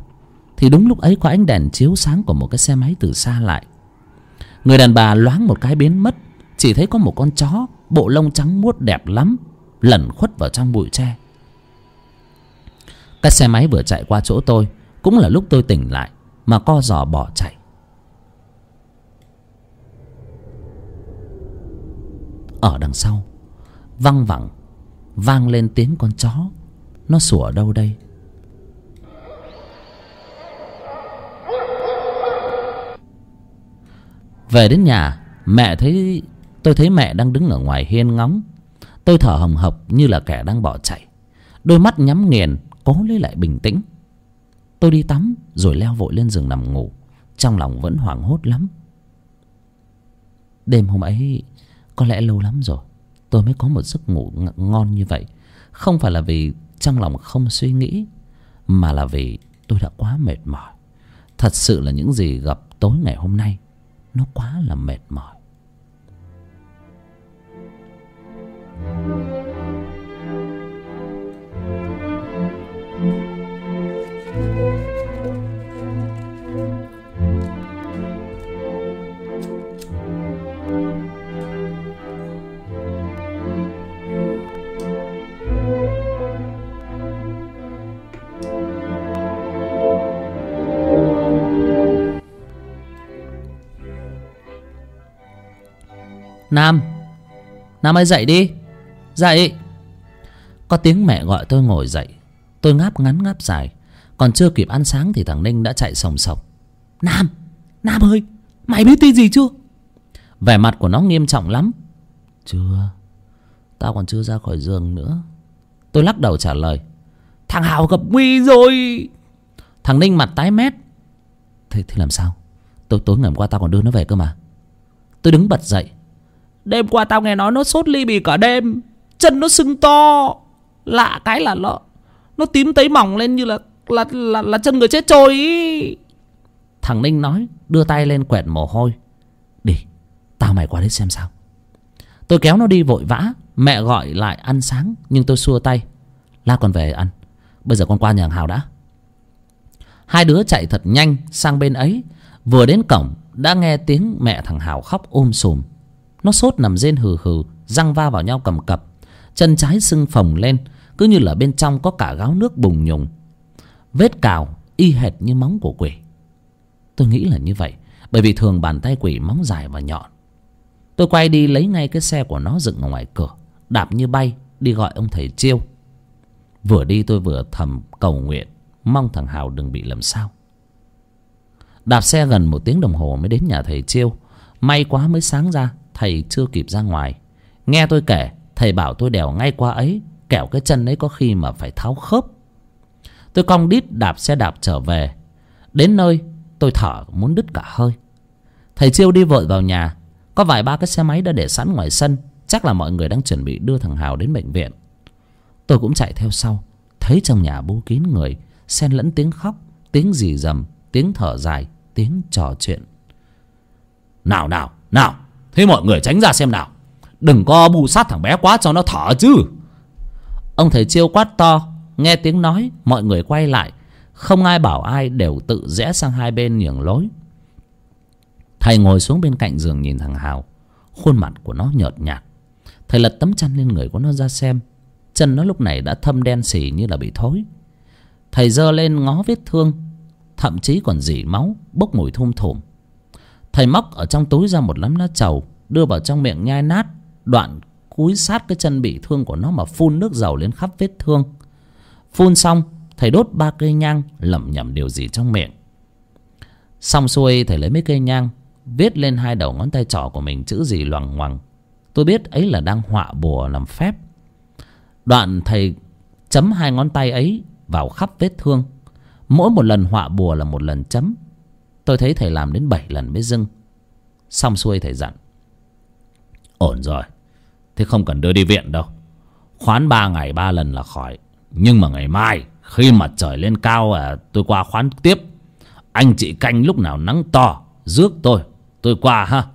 Thì đúng lúc ấy có ánh đèn chiếu sáng của một cái xe máy từ xa lại. Người đàn bà loáng một cái biến mất, chỉ thấy có một con chó, bộ lông trắng muốt đẹp lắm, lẩn khuất vào trong bụi tre. Cái xe máy vừa chạy qua chỗ tôi, cũng là lúc tôi tỉnh lại, mà co giò bỏ chạy. Ở đằng sau, văng vẳng vang lên tiếng con chó. Nó sủa ở đâu đây? Về đến nhà, mẹ thấy, tôi thấy mẹ đang đứng ở ngoài hiên ngóng. Tôi thở hồng hộc như là kẻ đang bỏ chạy. Đôi mắt nhắm nghiền, cố lấy lại bình tĩnh. Tôi đi tắm, rồi leo vội lên giường nằm ngủ. Trong lòng vẫn hoảng hốt lắm. Đêm hôm ấy, có lẽ lâu lắm rồi tôi mới có một giấc ngủ ngon như vậy. Không phải là vì trong lòng không suy nghĩ, mà là vì tôi đã quá mệt mỏi. Thật sự là những gì gặp tối ngày hôm nay, nó quá là mệt mỏi. Nam. Nam ơi dậy đi. Dậy. Có tiếng mẹ gọi tôi ngồi dậy. Tôi ngáp ngắn ngáp dài. Còn chưa kịp ăn sáng thì thằng Ninh đã chạy sòng sọc. Nam Nam ơi Mày biết tin gì chưa? Vẻ mặt của nó nghiêm trọng lắm. Chưa. Tao còn chưa ra khỏi giường nữa. Tôi lắc đầu trả lời. Thằng Hào gặp nguy rồi. Thằng Ninh mặt tái mét. Thế, thế làm sao? Tôi tối ngày hôm qua tao còn đưa nó về cơ mà. Tôi đứng bật dậy. Đêm qua tao nghe nói nó sốt ly bì cả đêm. Chân nó sưng to. Lạ cái là nó Nó tím tấy mỏng lên như là Là, là, là chân người chết trôi ý. Thằng Ninh nói Đưa tay lên quẹt mồ hôi. Đi Tao mày qua đấy xem sao. Tôi kéo nó đi vội vã. Mẹ gọi lại ăn sáng Nhưng tôi xua tay. La con về ăn. Bây giờ con qua nhà hàng Hào đã. Hai đứa chạy thật nhanh sang bên ấy. Vừa đến cổng Đã nghe tiếng mẹ thằng Hào khóc ôm sùm nó sốt nằm rên hừ hừ, răng va vào nhau cầm cập. Chân trái sưng phồng lên, cứ như là bên trong có cả gáo nước bùng nhùng. Vết cào, y hệt như móng của quỷ. Tôi nghĩ là như vậy, bởi vì thường bàn tay quỷ móng dài và nhọn. Tôi quay đi lấy ngay cái xe của nó dựng ở ngoài cửa, đạp như bay, đi gọi ông thầy chiêu. Vừa đi tôi vừa thầm cầu nguyện, mong thằng hào đừng bị làm sao. Đạp xe gần một tiếng đồng hồ mới đến nhà thầy chiêu. May quá mới sáng ra thầy chưa kịp ra ngoài. Nghe tôi kể, thầy bảo tôi đèo ngay qua ấy, kẻo cái chân ấy có khi mà phải tháo khớp. Tôi cong đít đạp xe đạp trở về. Đến nơi, tôi thở muốn đứt cả hơi. Thầy chiêu đi vội vào nhà. Có vài ba cái xe máy đã để sẵn ngoài sân. Chắc là mọi người đang chuẩn bị đưa thằng hào đến bệnh viện. Tôi cũng chạy theo sau. Thấy trong nhà bố kín người, xen lẫn tiếng khóc, tiếng rì rầm, tiếng thở dài, tiếng trò chuyện. Nào nào nào! Thế mọi người tránh ra xem nào. Đừng có bù sát thằng bé quá cho nó thở chứ. Ông thầy chiêu quát to, nghe tiếng nói, mọi người quay lại. Không ai bảo ai đều tự rẽ sang hai bên nhường lối. Thầy ngồi xuống bên cạnh giường nhìn thằng hào. Khuôn mặt của nó nhợt nhạt. Thầy lật tấm chăn lên người của nó ra xem. Chân nó lúc này đã thâm đen xì như là bị thối. Thầy giơ lên ngó vết thương, thậm chí còn dỉ máu, bốc mùi thum thủm thầy móc ở trong túi ra một lấm lá trầu, đưa vào trong miệng nhai nát, đoạn cúi sát cái chân bị thương của nó mà phun nước dầu lên khắp vết thương. Phun xong, thầy đốt ba cây nhang, lẩm nhẩm điều gì trong miệng. Xong xuôi, thầy lấy mấy cây nhang, viết lên hai đầu ngón tay trỏ của mình chữ gì loằng ngoằng. Tôi biết ấy là đang họa bùa làm phép. Đoạn thầy chấm hai ngón tay ấy vào khắp vết thương. Mỗi một lần họa bùa là một lần chấm tôi thấy thầy làm đến bảy lần mới dưng. Xong xuôi thầy dặn ổn rồi thế không cần đưa đi viện đâu. Khoán ba ngày ba lần là khỏi. Nhưng mà ngày mai khi mặt trời lên cao à, tôi qua khoán tiếp. Anh chị canh lúc nào nắng to rước tôi tôi qua ha.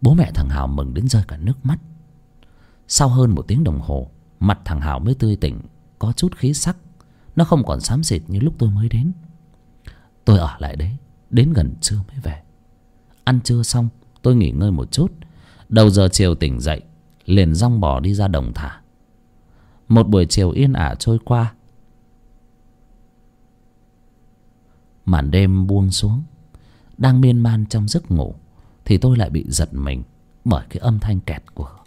Bố mẹ thằng hào mừng đến rơi cả nước mắt. Sau hơn một tiếng đồng hồ mặt thằng hào mới tươi tỉnh có chút khí sắc. Nó không còn xám xịt như lúc tôi mới đến tôi ở lại đấy, đến gần trưa mới về. Ăn trưa xong, tôi nghỉ ngơi một chút. Đầu giờ chiều tỉnh dậy, liền rong bò đi ra đồng thả. Một buổi chiều yên ả trôi qua. Màn đêm buông xuống, đang miên man trong giấc ngủ, thì tôi lại bị giật mình bởi cái âm thanh kẹt cửa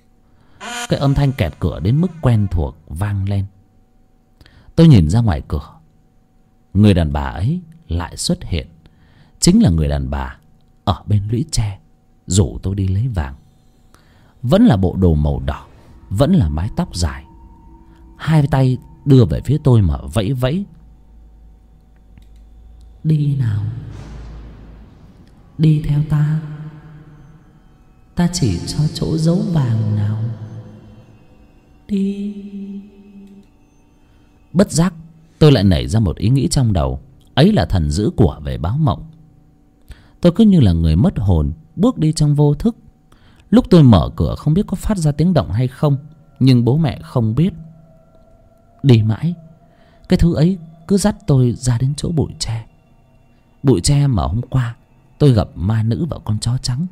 cái âm thanh kẹt cửa đến mức quen thuộc vang lên. Tôi nhìn ra ngoài cửa. Người đàn bà ấy lại xuất hiện. Chính là người đàn bà ở bên lũy tre rủ tôi đi lấy vàng. Vẫn là bộ đồ màu đỏ vẫn là mái tóc dài. Hai tay đưa về phía tôi mà vẫy vẫy. Đi nào. Đi theo ta. Ta chỉ cho chỗ giấu vàng nào. Đi. Bất giác tôi lại nảy ra một ý nghĩ trong đầu ấy là thần giữ của về báo mộng. Tôi cứ như là người mất hồn, bước đi trong vô thức. Lúc tôi mở cửa không biết có phát ra tiếng động hay không, nhưng bố mẹ không biết. Đi mãi, cái thứ ấy cứ dắt tôi ra đến chỗ bụi tre. Bụi tre mà hôm qua tôi gặp ma nữ và con chó trắng.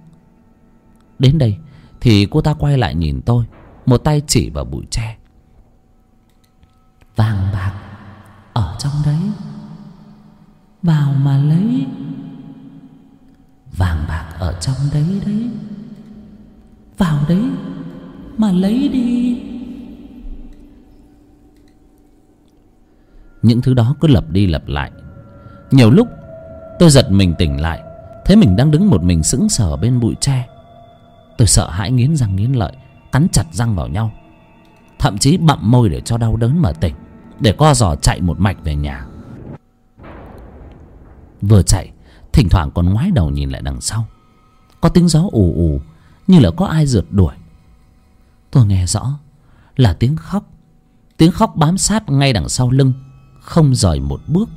Đến đây thì cô ta quay lại nhìn tôi, một tay chỉ vào bụi tre. Vàng bạc ở trong đấy vào mà lấy. Vàng bạc ở trong đấy đấy. Vào đấy mà lấy đi. Những thứ đó cứ lặp đi lặp lại. Nhiều lúc, tôi giật mình tỉnh lại, thấy mình đang đứng một mình sững sờ bên bụi tre. Tôi sợ hãi nghiến răng nghiến lợi, cắn chặt răng vào nhau. Thậm chí bặm môi để cho đau đớn mà tỉnh, để co giò chạy một mạch về nhà vừa chạy, thỉnh thoảng còn ngoái đầu nhìn lại đằng sau. Có tiếng gió ù ù, như là có ai rượt đuổi. Tôi nghe rõ, là tiếng khóc. Tiếng khóc bám sát ngay đằng sau lưng, không rời một bước.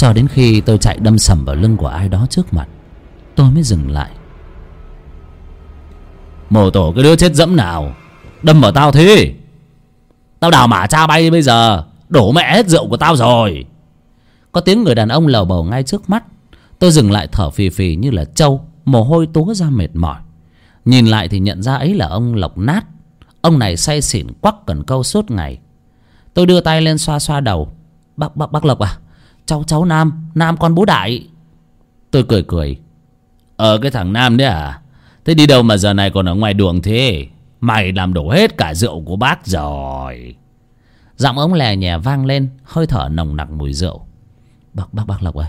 Cho đến khi tôi chạy đâm sầm vào lưng của ai đó trước mặt, tôi mới dừng lại. Mổ tổ, cái đứa chết dẫm nào? Đâm vào tao thế. Tao đào mả cha bay bây giờ, đổ mẹ hết rượu của tao rồi. Có tiếng người đàn ông lầu bầu ngay trước mắt. Tôi dừng lại thở phì phì như là trâu, mồ hôi túa ra mệt mỏi. Nhìn lại thì nhận ra ấy là ông lộc nát. Ông này say xỉn quắc cần câu suốt ngày. Tôi đưa tay lên xoa xoa đầu. Bác bác bác lộc à cháu cháu nam nam con bố đại. Tôi cười cười. Ờ cái thằng nam đấy à? Thế đi đâu mà giờ này còn ở ngoài đường thế? Mày làm đổ hết cả rượu của bác rồi. Giọng ông lè nhẹ vang lên hơi thở nồng nặc mùi rượu. Bác bác bác lộc ơi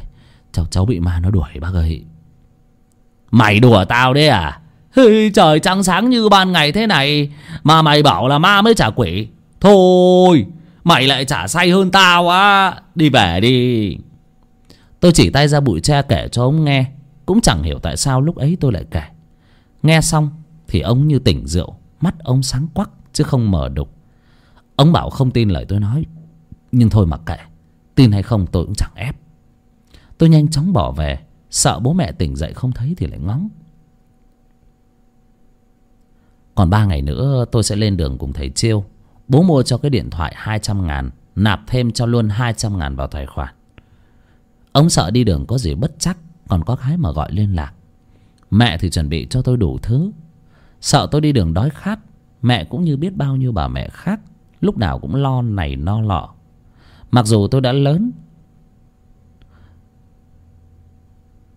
cháu cháu bị ma nó đuổi bác ơi. Mày đùa tao đấy à? Hey, trời trắng sáng như ban ngày thế này. Mà mày bảo là ma mới trả quỷ. Thôi Mày lại chả say hơn tao á. Đi về đi. Tôi chỉ tay ra bụi tre kể cho ông nghe. Cũng chẳng hiểu tại sao lúc ấy tôi lại kể. Nghe xong Thì ông như tỉnh rượu, Mắt ông sáng quắc chứ không mở đục. Ông bảo không tin lời tôi nói, Nhưng thôi mặc kệ, Tin hay không tôi cũng chẳng ép. Tôi nhanh chóng bỏ về, Sợ bố mẹ tỉnh dậy không thấy thì lại ngóng. Còn ba ngày nữa tôi sẽ lên đường cùng thầy Chiêu. Bố mua cho cái điện thoại hai trăm ngàn, Nạp thêm cho luôn hai trăm ngàn vào tài khoản. Ông sợ đi đường có gì bất chắc, Còn có cái mà gọi liên lạc. Mẹ thì chuẩn bị cho tôi đủ thứ. Sợ tôi đi đường đói khát, Mẹ cũng như biết bao nhiêu bà mẹ khác, Lúc nào cũng lo này no lọ. Mặc dù tôi đã lớn.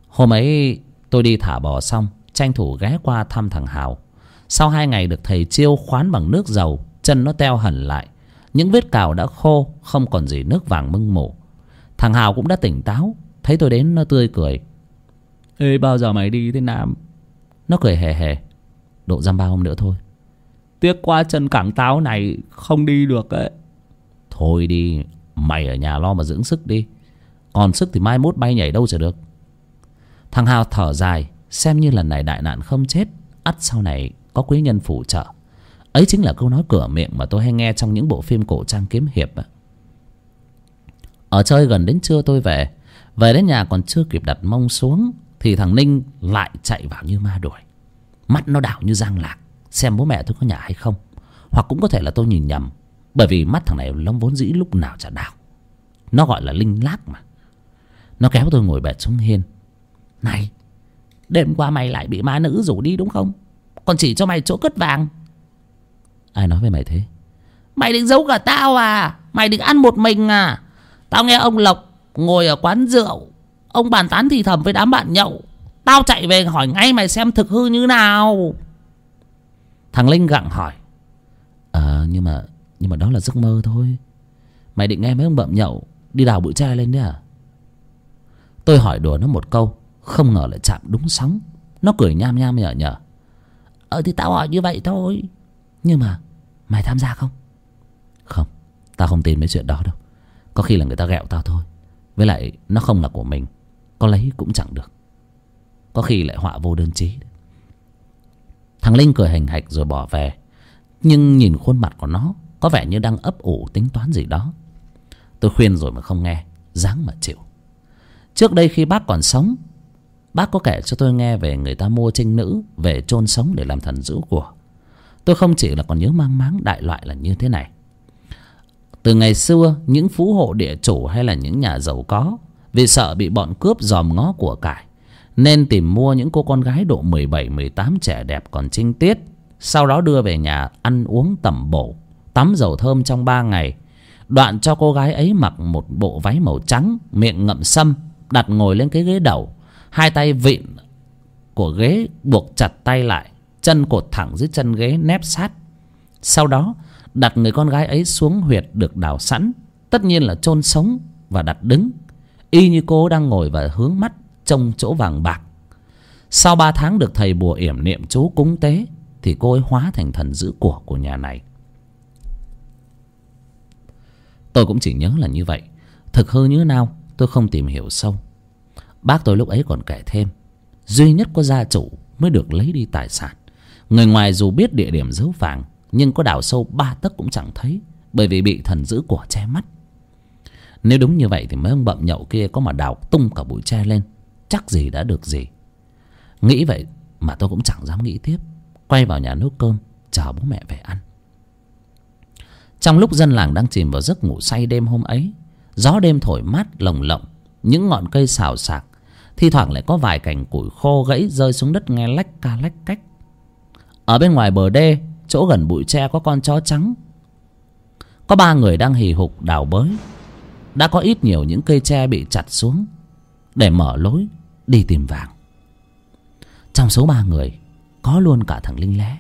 Hôm ấy tôi đi thả bò xong, Tranh thủ ghé qua thăm thằng Hào. Sau hai ngày được thầy chiêu khoán bằng nước dầu Chân nó teo hẳn lại. Những vết cào đã khô Không còn gì nước vàng mưng mủ. Thằng Hào cũng đã tỉnh táo. Thấy tôi đến nó tươi cười. Ê bao giờ mày đi thế Nam? Nó cười hề hề. Độ dăm ba hôm nữa thôi. Tiếc quá chân cẳng táo này không đi được ấy. Thôi đi Mày ở nhà lo mà dưỡng sức đi. Còn sức thì mai mốt bay nhảy đâu chả được. Thằng Hào thở dài Xem như lần này đại nạn không chết ắt sau này có quý nhân phụ trợ ấy chính là câu nói cửa miệng mà tôi hay nghe trong những bộ phim cổ trang kiếm hiệp ở chơi gần đến trưa tôi về về đến nhà còn chưa kịp đặt mông xuống, thì thằng ninh lại chạy vào như ma đuổi. Mắt nó đảo như giang lạc, xem bố mẹ tôi có nhà hay không. Hoặc cũng có thể là tôi nhìn nhầm, bởi vì mắt thằng này nó vốn dĩ lúc nào chả đảo. Nó gọi là linh lác mà. Nó kéo tôi ngồi bệt xuống hiên. Này, đêm qua mày lại bị ma nữ rủ đi đúng không? Còn chỉ cho mày chỗ cất vàng ai nói với mày thế? Mày định giấu cả tao à? Mày định ăn một mình à? Tao nghe ông lộc ngồi ở quán rượu ông bàn tán thì thầm với đám bạn nhậu. Tao chạy về hỏi ngay mày xem thực hư như nào. Thằng linh gặng hỏi. Ờ nhưng mà nhưng mà đó là giấc mơ thôi. Mày định nghe mấy ông bậm nhậu đi đào bụi tre lên đấy à? Tôi hỏi đùa nó một câu không ngờ lại chạm đúng sóng. Nó cười nham nham nhở nhở. Ờ thì tao hỏi như vậy thôi nhưng mà mày tham gia không? Không, tao không tin mấy chuyện đó đâu. Có khi là người ta ghẹo tao thôi. Với lại nó không là của mình, có lấy cũng chẳng được. Có khi lại họa vô đơn chí. Thằng linh cười hành hạch rồi bỏ về. Nhưng nhìn khuôn mặt của nó, có vẻ như đang ấp ủ tính toán gì đó. Tôi khuyên rồi mà không nghe, dáng mà chịu. Trước đây khi bác còn sống, bác có kể cho tôi nghe về người ta mua trinh nữ về chôn sống để làm thần giữ của tôi không chỉ là còn nhớ mang máng đại loại là như thế này. Từ ngày xưa, những phú hộ địa chủ hay là những nhà giàu có, vì sợ bị bọn cướp dòm ngó của cải, nên tìm mua những cô con gái độ mười bảy, mười tám trẻ đẹp còn trinh tiết, sau đó đưa về nhà ăn uống tẩm bổ, tắm dầu thơm trong ba ngày. Đoạn cho cô gái ấy mặc một bộ váy màu trắng, miệng ngậm sâm, đặt ngồi lên cái ghế đầu, hai tay vịn của ghế buộc chặt tay lại chân cột thẳng dưới chân ghế nép sát. Sau đó, đặt người con gái ấy xuống huyệt được đào sẵn, tất nhiên là chôn sống và đặt đứng. Y như cô đang ngồi và hướng mắt trông chỗ vàng bạc. Sau ba tháng được thầy bùa yểm niệm chú cúng tế, thì cô ấy hóa thành thần giữ của của nhà này. Tôi cũng chỉ nhớ là như vậy. Thực hư như nào, tôi không tìm hiểu sâu. Bác tôi lúc ấy còn kể thêm, duy nhất có gia chủ mới được lấy đi tài sản người ngoài dù biết địa điểm giấu vàng, nhưng có đào sâu ba tấc cũng chẳng thấy, bởi vì bị thần giữ của che mắt. Nếu đúng như vậy thì mấy ông bậm nhậu kia có mà đào tung cả bụi tre lên, chắc gì đã được gì. Nghĩ vậy mà tôi cũng chẳng dám nghĩ tiếp, quay vào nhà nấu cơm, chờ bố mẹ về ăn. Trong lúc dân làng đang chìm vào giấc ngủ say đêm hôm ấy, gió đêm thổi mát lồng lộng, những ngọn cây xào xạc thi thoảng lại có vài cành củi khô gãy rơi xuống đất nghe lách ca lách cách ở bên ngoài bờ đê, chỗ gần bụi tre có con chó trắng. Có ba người đang hì hục đào bới. Đã có ít nhiều những cây tre bị chặt xuống, để mở lối, đi tìm vàng. Trong số ba người, có luôn cả thằng linh lé.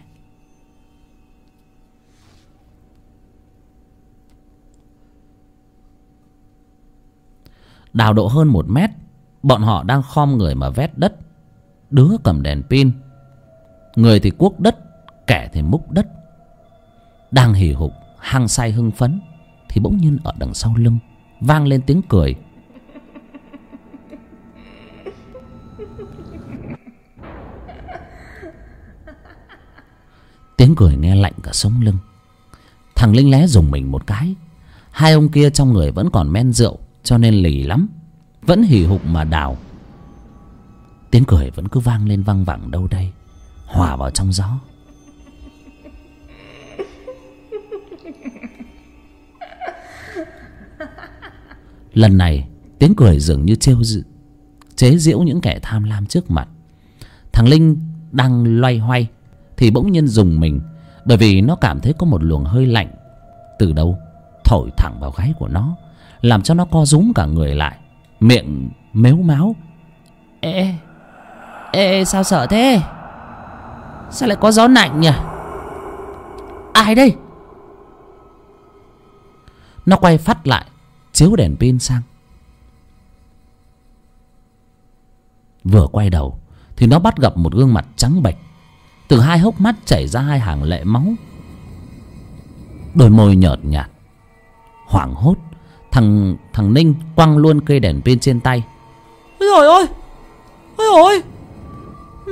Đào độ hơn một mét, bọn họ đang khom người mà vét đất. Đứa cầm đèn pin người thì cuốc đất, kẻ thì múc đất. Đang hì hục, hăng say hưng phấn, thì bỗng nhiên ở đằng sau lưng vang lên tiếng cười. Tiếng cười nghe lạnh cả sống lưng. Thằng linh lé dùng mình một cái. Hai ông kia trong người vẫn còn men rượu, cho nên lì lắm. Vẫn hì hục mà đào. Tiếng cười vẫn cứ vang lên văng vẳng đâu đây hòa vào trong gió. Lần này tiếng cười dường như trêu dự, chế giễu những kẻ tham lam trước mặt. Thằng linh đang loay hoay thì bỗng nhiên dùng mình bởi vì nó cảm thấy có một luồng hơi lạnh từ đâu thổi thẳng vào gáy của nó làm cho nó co rúm cả người lại miệng mếu máo ê ê sao sợ thế? Sao lại có gió lạnh nhỉ? Ai đây? Nó quay phát lại, chiếu đèn pin sang. Vừa quay đầu, thì nó bắt gặp một gương mặt trắng bệch. Từ hai hốc mắt chảy ra hai hàng lệ máu. Đôi môi nhợt nhạt, hoảng hốt. Thằng thằng ninh quăng luôn cây đèn pin trên tay. Ôi rồi ôi! Ôi ôi!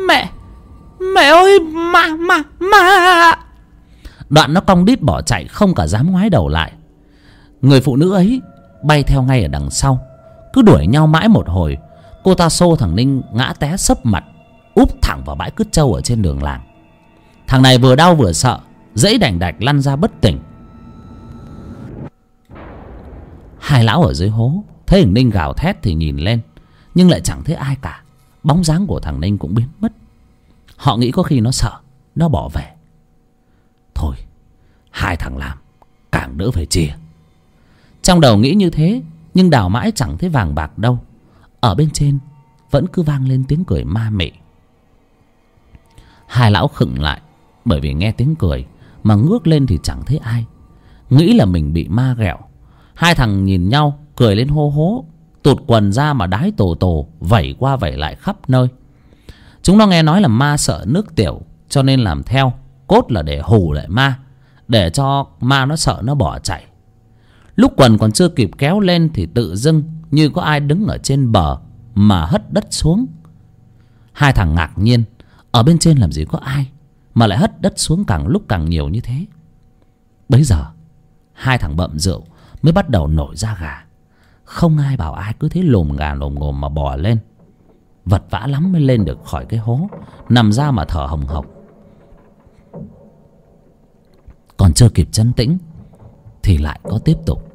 Mẹ! Mẹ ơi, mà mà mà. Đoạn nó cong đít bỏ chạy, không cả dám ngoái đầu lại. Người phụ nữ ấy bay theo ngay ở đằng sau, cứ đuổi nhau mãi một hồi. Cô ta xô thằng ninh ngã té sấp mặt, úp thẳng vào bãi cứt trâu ở trên đường làng. Thằng này vừa đau vừa sợ, dãy đành đạch lăn ra bất tỉnh. Hai lão ở dưới hố, thấy thằng ninh gào thét thì nhìn lên, nhưng lại chẳng thấy ai cả. Bóng dáng của thằng ninh cũng biến mất họ nghĩ có khi nó sợ, nó bỏ về. Thôi, hai thằng làm, càng đỡ phải chia trong đầu nghĩ như thế, nhưng đào mãi chẳng thấy vàng bạc đâu. Ở bên trên, vẫn cứ vang lên tiếng cười ma mị. Hai lão khựng lại, bởi vì nghe tiếng cười mà ngước lên thì chẳng thấy ai. Nghĩ là mình bị ma ghẹo. Hai thằng nhìn nhau, cười lên hô hố, tụt quần ra mà đái tổ tổ vẩy qua vẩy lại khắp nơi chúng nó nghe nói là ma sợ nước tiểu, cho nên làm theo. Cốt là để hù lại ma, để cho ma nó sợ nó bỏ chạy. Lúc quần còn chưa kịp kéo lên thì tự dưng như có ai đứng ở trên bờ mà hất đất xuống. Hai thằng ngạc nhiên, ở bên trên làm gì có ai mà lại hất đất xuống càng lúc càng nhiều như thế. Bấy giờ, hai thằng bậm rượu mới bắt đầu nổi ra gà. Không ai bảo ai cứ thế lồm gà lồm ngồm mà bò lên vật vã lắm mới lên được khỏi cái hố, nằm ra mà thở hồng hộc. Còn chưa kịp chấn tĩnh, thì lại có tiếp tục.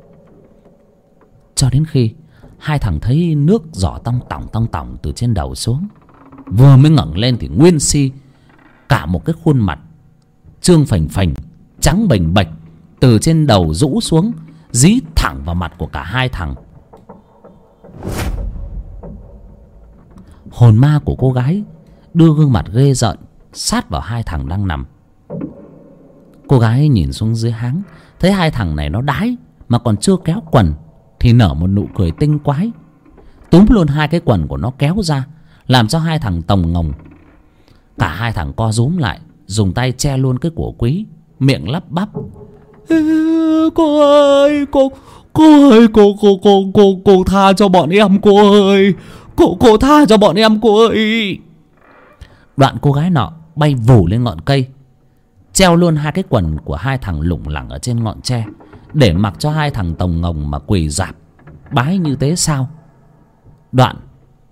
Cho đến khi hai thằng thấy nước giỏ tong tỏng tong tỏng từ trên đầu xuống, vừa mới ngẩng lên thì nguyên si cả một cái khuôn mặt trương phành phành, trắng bềnh bệch từ trên đầu rũ xuống, dí thẳng vào mặt của cả hai thằng hồn ma của cô gái đưa gương mặt ghê rợn sát vào hai thằng đang nằm. Cô gái nhìn xuống dưới háng, thấy hai thằng này nó đái mà còn chưa kéo quần thì nở một nụ cười tinh quái. Túm luôn hai cái quần của nó kéo ra, làm cho hai thằng tòng ngồng. Cả hai thằng co rúm lại, dùng tay che luôn cái của quý, miệng lắp bắp. Cô ơi, cô cô ơi, cô cô cô cô cô tha cho bọn em, cô ơi cô cô tha cho bọn em, cô ơi. Đoạn cô gái nọ bay vù lên ngọn cây, treo luôn hai cái quần của hai thằng lủng lẳng ở trên ngọn tre, để mặc cho hai thằng tòng ngồng mà quỳ dạp, bái như thế sao? Đoạn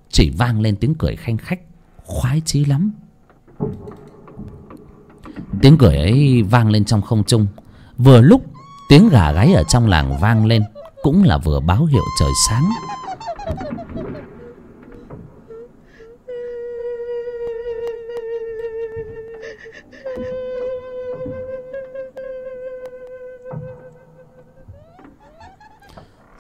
chỉ vang lên tiếng cười khanh khách, khoái chí lắm. Tiếng cười ấy vang lên trong không trung. Vừa lúc, tiếng gà gáy ở trong làng vang lên, cũng là vừa báo hiệu trời sáng.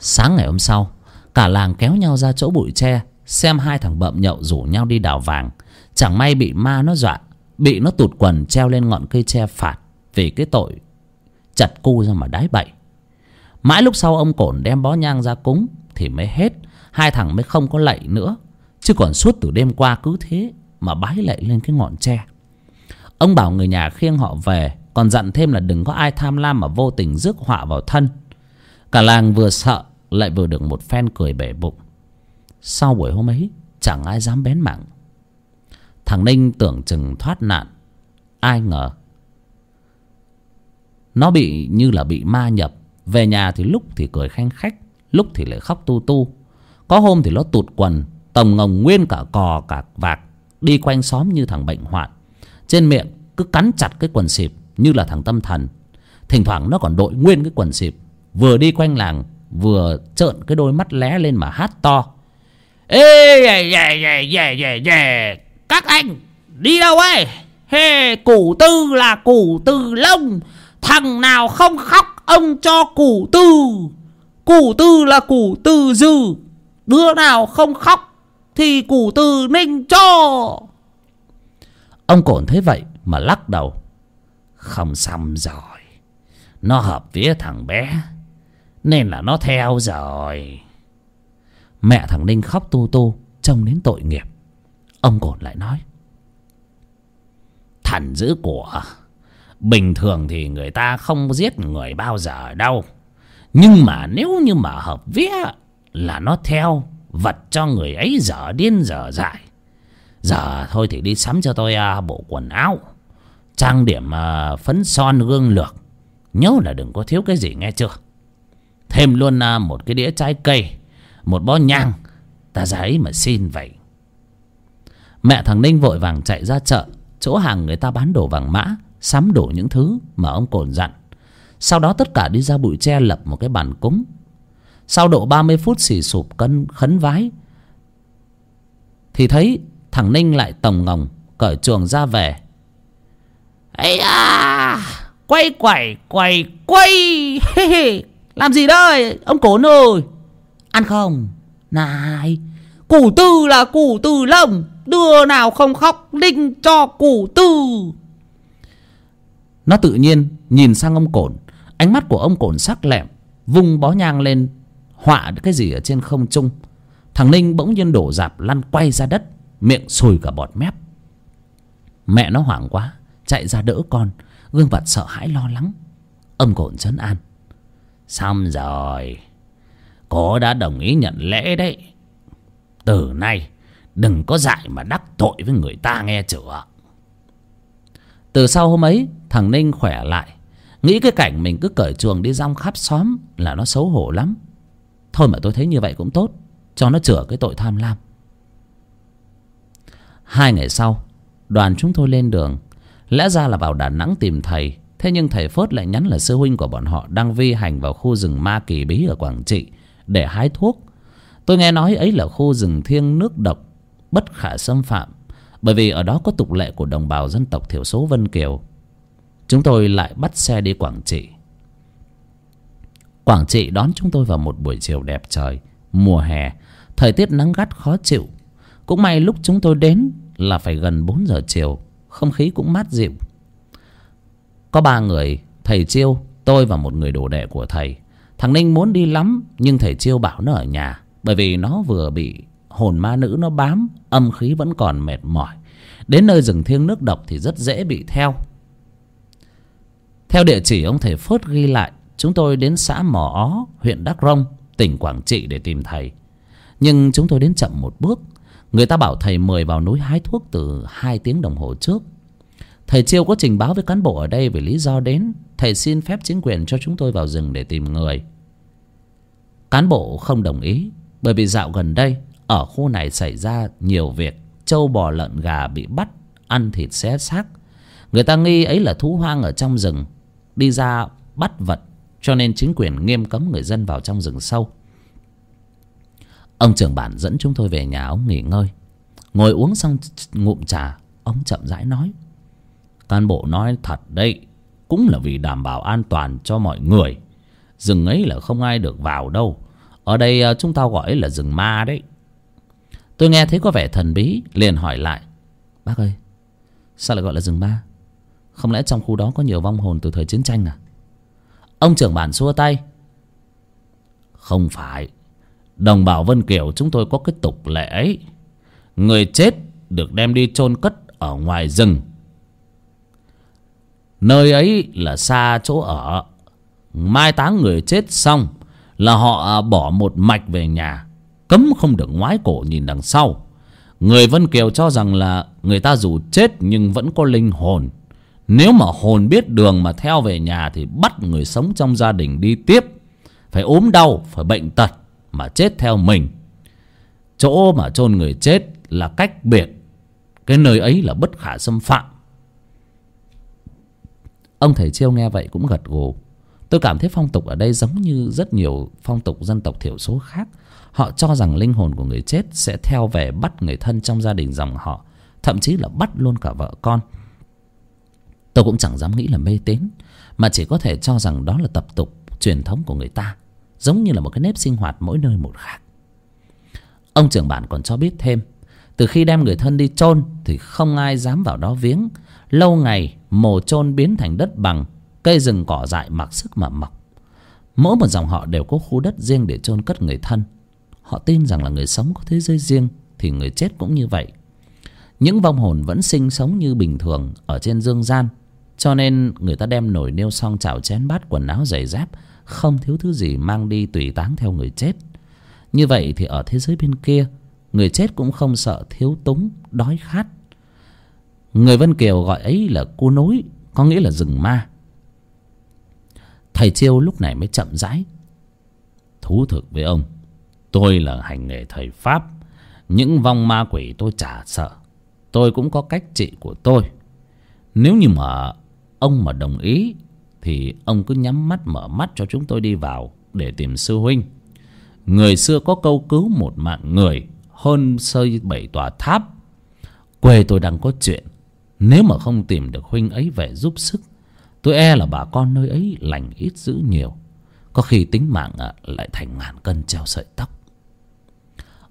Sáng ngày hôm sau, cả làng kéo nhau ra chỗ bụi tre, xem hai thằng bợm nhậu rủ nhau đi đào vàng. Chẳng may bị ma nó dọa, bị nó tụt quần treo lên ngọn cây tre phạt vì cái tội chặt cu ra mà đái bậy. Mãi lúc sau ông cổn đem bó nhang ra cúng thì mới hết, hai thằng mới không có lạy nữa. Chứ còn suốt từ đêm qua cứ thế mà bái lạy lên cái ngọn tre. Ông bảo người nhà khiêng họ về, còn dặn thêm là đừng có ai tham lam mà vô tình rước họa vào thân. Cả làng vừa sợ lại vừa được một phen cười bể bụng. Sau buổi hôm ấy, chẳng ai dám bén mảng. Thằng ninh tưởng chừng thoát nạn. Ai ngờ, nó bị như là bị ma nhập. Về nhà thì lúc thì cười khanh khách, lúc thì lại khóc tu tu. Có hôm thì nó tụt quần tổng ngồng nguyên cả cò, cả vạc, đi quanh xóm như thằng bệnh hoạn. Trên miệng cứ cắn chặt cái quần xịp như là thằng tâm thần. Thỉnh thoảng nó còn đội nguyên cái quần xịp, vừa đi quanh làng vừa trợn cái đôi mắt lé lên mà hát to. Ê yeah, yeah, yeah, yeah, yeah, yeah. các anh đi đâu ấy? Hê củ tư là củ tư lông. Thằng nào không khóc ông cho củ tư. Củ tư là củ tư dư. Đứa nào không khóc thì củ tư ninh cho. Ông cổn thấy vậy mà lắc đầu. Không xong rồi. Nó hợp vía thằng bé nên là nó theo rồi. Mẹ thằng ninh khóc tu tu, trông đến tội nghiệp. Ông cột lại nói, thần giữ của bình thường thì người ta không giết người bao giờ đâu. Nhưng mà nếu như mà hợp vía là nó theo vật cho người ấy dở điên dở dại. Giờ thôi thì đi sắm cho tôi à, bộ quần áo, trang điểm à, phấn son gương lược. Nhớ là đừng có thiếu cái gì, nghe chưa? Thêm luôn à, một cái đĩa trái cây, một bó nhang. Ta ra ấy mà xin vậy. Mẹ thằng ninh vội vàng chạy ra chợ. Chỗ hàng người ta bán đồ vàng mã, sắm đủ những thứ mà ông cồn dặn. Sau đó tất cả đi ra bụi tre lập một cái bàn cúng. Sau độ ba mươi phút xì sụp cân, khấn vái, thì thấy thằng ninh lại tổng ngồng cởi chuồng ra về. Ấy à quay quẩy quẩy, quay! Làm gì đây? Ông cồn ơi. Ăn không? Này, củ tư là củ tư lông. Đưa nào không khóc linh cho củ tư. Nó tự nhiên nhìn sang ông cổn. Ánh mắt của ông cổn sắc lẹm, vung bó nhang lên, họa cái gì ở trên không trung. Thằng ninh bỗng nhiên đổ dạp lăn quay ra đất, miệng sùi cả bọt mép. Mẹ nó hoảng quá, chạy ra đỡ con, gương mặt sợ hãi lo lắng. Ông cổn trấn an xong rồi. Cô đã đồng ý nhận lễ đấy. Từ nay, đừng có dại mà đắc tội với người ta nghe chưa? Từ sau hôm ấy, thằng ninh khỏe lại. Nghĩ cái cảnh mình cứ cởi chuồng đi rong khắp xóm là nó xấu hổ lắm. Thôi mà tôi thấy như vậy cũng tốt, cho nó chữa cái tội tham lam. Hai ngày sau, đoàn chúng tôi lên đường. Lẽ ra là vào đà nẵng tìm thầy thế nhưng thầy phớt lại nhắn là sư huynh của bọn họ đang vi hành vào khu rừng ma kỳ bí ở quảng trị để hái thuốc. Tôi nghe nói ấy là khu rừng thiêng nước độc, bất khả xâm phạm, bởi vì ở đó có tục lệ của đồng bào dân tộc thiểu số vân kiều. Chúng tôi lại bắt xe đi quảng trị. Quảng trị đón chúng tôi vào một buổi chiều đẹp trời, mùa hè, thời tiết nắng gắt khó chịu. Cũng may lúc chúng tôi đến là phải gần bốn giờ chiều, không khí cũng mát dịu có ba người, thầy chiêu, tôi và một người đồ đệ của thầy. Thằng ninh muốn đi lắm, nhưng thầy chiêu bảo nó ở nhà, bởi vì nó vừa bị hồn ma nữ nó bám, âm khí vẫn còn mệt mỏi. Đến nơi rừng thiêng nước độc thì rất dễ bị theo. Theo địa chỉ ông thầy phớt ghi lại, chúng tôi đến xã mò ó, huyện đắc rông, tỉnh quảng trị để tìm thầy. Nhưng chúng tôi đến chậm một bước. Người ta bảo thầy mời vào núi hái thuốc từ hai tiếng đồng hồ trước thầy chiêu có trình báo với cán bộ ở đây về lý do đến. Thầy xin phép chính quyền cho chúng tôi vào rừng để tìm người. Cán bộ không đồng ý, bởi vì dạo gần đây, ở khu này xảy ra nhiều việc. Trâu bò lợn gà bị bắt, ăn thịt xé xác. Người ta nghi ấy là thú hoang ở trong rừng, đi ra bắt vật, cho nên chính quyền nghiêm cấm người dân vào trong rừng sâu. Ông trưởng bản dẫn chúng tôi về nhà ông nghỉ ngơi. Ngồi uống xong ngụm trà, ông chậm rãi nói cán bộ nói thật đấy, cũng là vì đảm bảo an toàn cho mọi người. Rừng ấy là không ai được vào đâu. Ở đây à, chúng ta gọi là rừng ma đấy. Tôi nghe thấy có vẻ thần bí, liền hỏi lại. Bác ơi, sao lại gọi là rừng ma? Không lẽ trong khu đó có nhiều vong hồn từ thời chiến tranh à? Ông trưởng bản xua tay. Không phải. Đồng bào vân kiều chúng tôi có cái tục lệ ấy. Người chết được đem đi chôn cất ở ngoài rừng nơi ấy là xa chỗ ở. Mai táng người chết xong là họ bỏ một mạch về nhà. Cấm không được ngoái cổ nhìn đằng sau. Người vân kiều cho rằng là người ta dù chết nhưng vẫn có linh hồn. Nếu mà hồn biết đường mà theo về nhà thì bắt người sống trong gia đình đi tiếp. Phải ốm đau, phải bệnh tật mà chết theo mình. Chỗ mà chôn người chết là cách biệt. Cái nơi ấy là bất khả xâm phạm ông thầy chiêu nghe vậy cũng gật gù. Tôi cảm thấy phong tục ở đây giống như rất nhiều phong tục dân tộc thiểu số khác. Họ cho rằng linh hồn của người chết sẽ theo về bắt người thân trong gia đình dòng họ, thậm chí là bắt luôn cả vợ con. Tôi cũng chẳng dám nghĩ là mê tín, mà chỉ có thể cho rằng đó là tập tục truyền thống của người ta, giống như là một cái nếp sinh hoạt mỗi nơi một khác. Ông trưởng bản còn cho biết thêm, từ khi đem người thân đi chôn thì không ai dám vào đó viếng lâu ngày, mồ chôn biến thành đất bằng, cây rừng cỏ dại mặc sức mà mọc. Mỗi một dòng họ đều có khu đất riêng để chôn cất người thân. Họ tin rằng là người sống có thế giới riêng thì người chết cũng như vậy. Những vong hồn vẫn sinh sống như bình thường ở trên dương gian, cho nên người ta đem nồi niêu xong chảo chén bát quần áo giày dép, không thiếu thứ gì mang đi tùy táng theo người chết. Như vậy thì ở thế giới bên kia, người chết cũng không sợ thiếu túng, đói khát người vân kiều gọi ấy là cô nối, có nghĩa là rừng ma. Thầy chiêu lúc này mới chậm rãi. Thú thực với ông, tôi là hành nghề thầy pháp. Những vong ma quỷ tôi chả sợ. Tôi cũng có cách trị của tôi. Nếu như mà ông mà đồng ý, thì ông cứ nhắm mắt mở mắt cho chúng tôi đi vào để tìm sư huynh. Người xưa có câu cứu một mạng người hơn xây bảy tòa tháp. Quê tôi đang có chuyện nếu mà không tìm được huynh ấy về giúp sức tôi e là bà con nơi ấy lành ít dữ nhiều. Có khi tính mạng à, lại thành ngàn cân treo sợi tóc.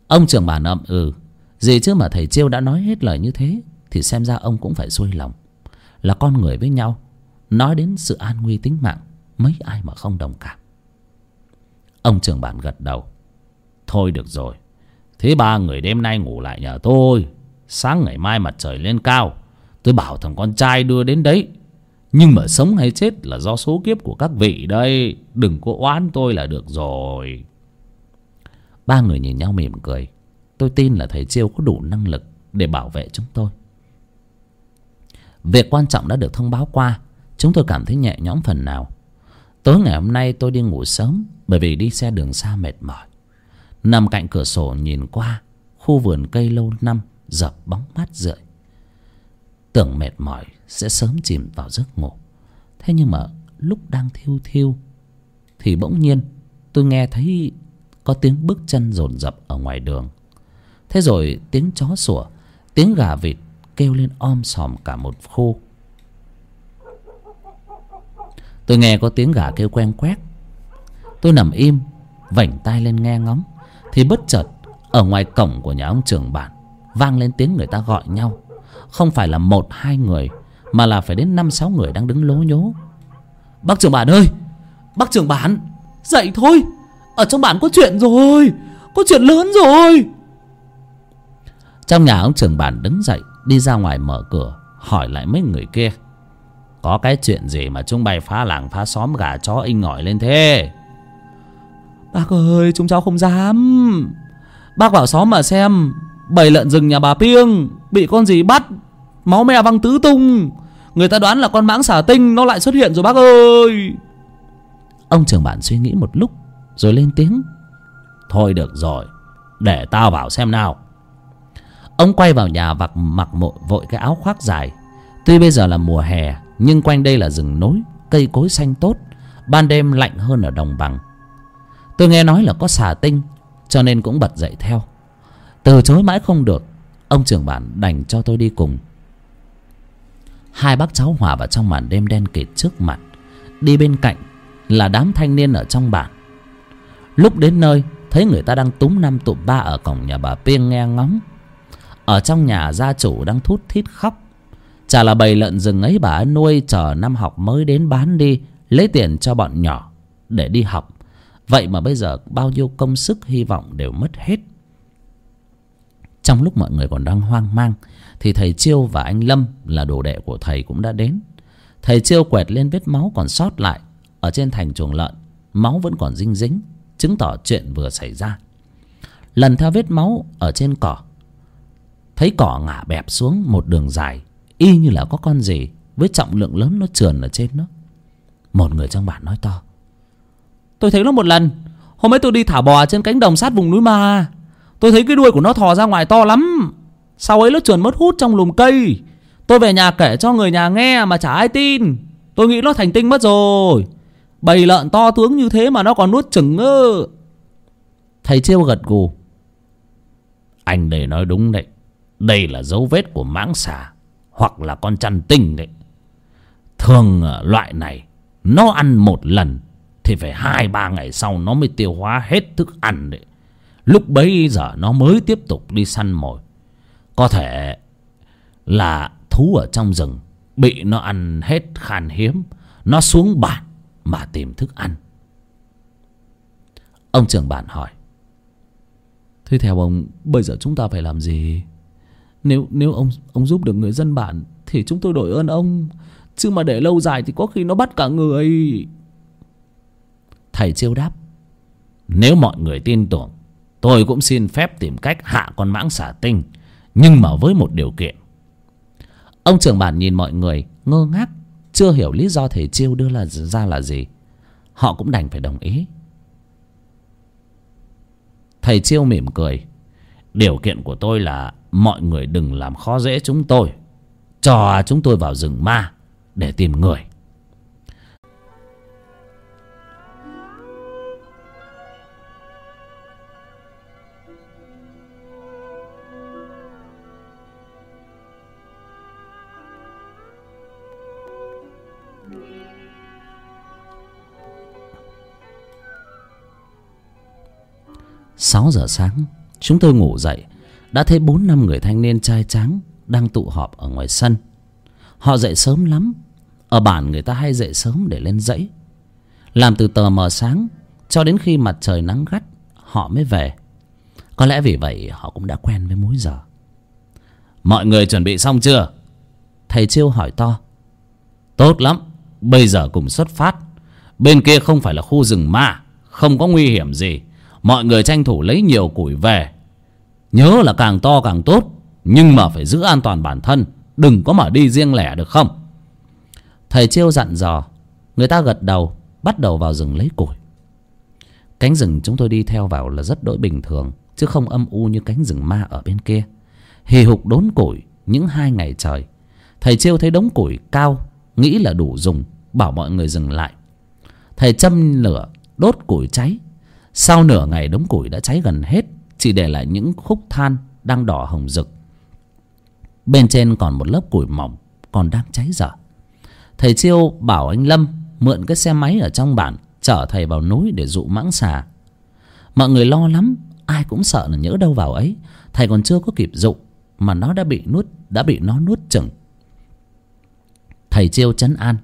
Ông trưởng bản ậm ừ gì chứ mà thầy chiêu đã nói hết lời như thế thì xem ra ông cũng phải xuôi lòng. Là con người với nhau nói đến sự an nguy tính mạng mấy ai mà không đồng cảm. Ông trưởng bản gật đầu thôi được rồi thế ba người đêm nay ngủ lại nhà tôi sáng ngày mai mặt trời lên cao tôi bảo thằng con trai đưa đến đấy. Nhưng mà sống hay chết là do số kiếp của các vị đây. Đừng có oán tôi là được rồi. Ba người nhìn nhau mỉm cười. Tôi tin là thầy chiêu có đủ năng lực để bảo vệ chúng tôi. Việc quan trọng đã được thông báo qua. Chúng tôi cảm thấy nhẹ nhõm phần nào. Tối ngày hôm nay tôi đi ngủ sớm, bởi vì đi xe đường xa mệt mỏi. Nằm cạnh cửa sổ nhìn qua, khu vườn cây lâu năm dập bóng mát rượi tưởng mệt mỏi, sẽ sớm chìm vào giấc ngủ. Thế nhưng mà lúc đang thiêu thiêu, thì bỗng nhiên tôi nghe thấy có tiếng bước chân rồn rập ở ngoài đường. Thế rồi tiếng chó sủa, tiếng gà vịt kêu lên om sòm cả một khu. Tôi nghe có tiếng gà kêu quen quét. Tôi nằm im, vảnh tai lên nghe ngóng, thì bất chợt ở ngoài cổng của nhà ông trưởng bản vang lên tiếng người ta gọi nhau không phải là một, hai người, mà là phải đến năm, sáu người đang đứng lố nhố. Bác trưởng bản ơi! Bác trưởng bản, dậy thôi! Ở trong bản có chuyện rồi! Có chuyện lớn rồi! Trong nhà ông trưởng bản đứng dậy, đi ra ngoài mở cửa, hỏi lại mấy người kia. Có cái chuyện gì mà chúng bay phá làng, phá xóm gà chó inh ngỏi lên thế? Bác ơi, chúng cháu không dám. Bác vào xóm mà xem Bầy lợn rừng nhà bà Piêng. Bị con gì bắt? Máu me văng tứ tung. Người ta đoán là con mãng xả tinh, Nó lại xuất hiện rồi, bác ơi. Ông trưởng bản suy nghĩ một lúc, Rồi lên tiếng. Thôi được rồi, Để tao vào xem nào. Ông quay vào nhà vặc mặc mội vội cái áo khoác dài. Tuy bây giờ là mùa hè, Nhưng quanh đây là rừng nối Cây cối xanh tốt, Ban đêm lạnh hơn ở đồng bằng. Tôi nghe nói là có xà tinh, cho nên cũng bật dậy theo. Từ chối mãi không được ông trưởng bản đành cho tôi đi cùng. Hai bác cháu hòa vào trong màn đêm đen kịt trước mặt. Đi bên cạnh là đám thanh niên ở trong bản. Lúc đến nơi, thấy người ta đang túm năm tụm ba ở cổng nhà bà piêng nghe ngóng. Ở trong nhà gia chủ đang thút thít khóc. Chả là bầy lợn rừng ấy bà ấy nuôi chờ năm học mới đến bán đi, lấy tiền cho bọn nhỏ để đi học. Vậy mà bây giờ bao nhiêu công sức, hy vọng đều mất hết trong lúc mọi người còn đang hoang mang, thì thầy chiêu và anh lâm là đồ đệ của thầy cũng đã đến. Thầy chiêu quẹt lên vết máu còn sót lại ở trên thành chuồng lợn, máu vẫn còn dinh dính, chứng tỏ chuyện vừa xảy ra. Lần theo vết máu ở trên cỏ, thấy cỏ ngả bẹp xuống một đường dài, y như là có con gì với trọng lượng lớn nó trườn ở trên nó. Một người trong bản nói to, tôi thấy nó một lần, hôm ấy tôi đi thả bò trên cánh đồng sát vùng núi ma tôi thấy cái đuôi của nó thò ra ngoài to lắm. Sau ấy nó trườn mất hút trong lùm cây. Tôi về nhà kể cho người nhà nghe mà chả ai tin. Tôi nghĩ nó thành tinh mất rồi. Bầy lợn to tướng như thế mà nó còn nuốt chừng ơ. Thầy chiêu gật gù. Anh đây nói đúng đấy. Đây là dấu vết của mãng xà hoặc là con chăn tinh đấy. Thường ờ, loại này nó ăn một lần thì phải hai ba ngày sau nó mới tiêu hóa hết thức ăn đấy lúc bấy giờ nó mới tiếp tục đi săn mồi. Có thể là thú ở trong rừng bị nó ăn hết khan hiếm, nó xuống bản mà tìm thức ăn. Ông trưởng bản hỏi, thế theo ông, bây giờ chúng ta phải làm gì? Nếu nếu ông ông giúp được người dân bản thì chúng tôi đổi ơn ông, chứ mà để lâu dài thì có khi nó bắt cả người. Thầy chiêu đáp, nếu mọi người tin tưởng tôi cũng xin phép tìm cách hạ con mãng xả tinh, nhưng mà với một điều kiện. Ông trưởng bản nhìn mọi người, ngơ ngác, chưa hiểu lý do thầy chiêu đưa là ra là gì. Họ cũng đành phải đồng ý. Thầy chiêu mỉm cười. Điều kiện của tôi là mọi người đừng làm khó dễ chúng tôi. Cho chúng tôi vào rừng ma để tìm người. Sáu giờ sáng, chúng tôi ngủ dậy. Đã thấy bốn năm người thanh niên trai tráng đang tụ họp ở ngoài sân. Họ dậy sớm lắm. Ở bản người ta hay dậy sớm để lên dãy. Làm từ tờ mờ sáng cho đến khi mặt trời nắng gắt, họ mới về. Có lẽ vì vậy họ cũng đã quen với múi giờ. Mọi người chuẩn bị xong chưa? Thầy chiêu hỏi to. Tốt lắm, bây giờ cùng xuất phát. Bên kia không phải là khu rừng ma, không có nguy hiểm gì mọi người tranh thủ lấy nhiều củi về. Nhớ là càng to càng tốt, nhưng mà phải giữ an toàn bản thân, đừng có mà đi riêng lẻ được không? Thầy chiêu dặn dò, người ta gật đầu, bắt đầu vào rừng lấy củi. Cánh rừng chúng tôi đi theo vào là rất đỗi bình thường, chứ không âm u như cánh rừng ma ở bên kia. Hì hục đốn củi những hai ngày trời. Thầy chiêu thấy đống củi cao, nghĩ là đủ dùng, bảo mọi người dừng lại. Thầy châm lửa, đốt củi cháy sau nửa ngày đống củi đã cháy gần hết, chỉ để lại những khúc than đang đỏ hồng rực. Bên trên còn một lớp củi mỏng còn đang cháy dở. Thầy chiêu bảo anh lâm mượn cái xe máy ở trong bản chở thầy vào núi để dụ mãng xà. Mọi người lo lắm, ai cũng sợ là nhỡ đâu vào ấy. Thầy còn chưa có kịp dụ mà nó đã bị nuốt, đã bị nó nuốt chừng thầy chiêu chấn an.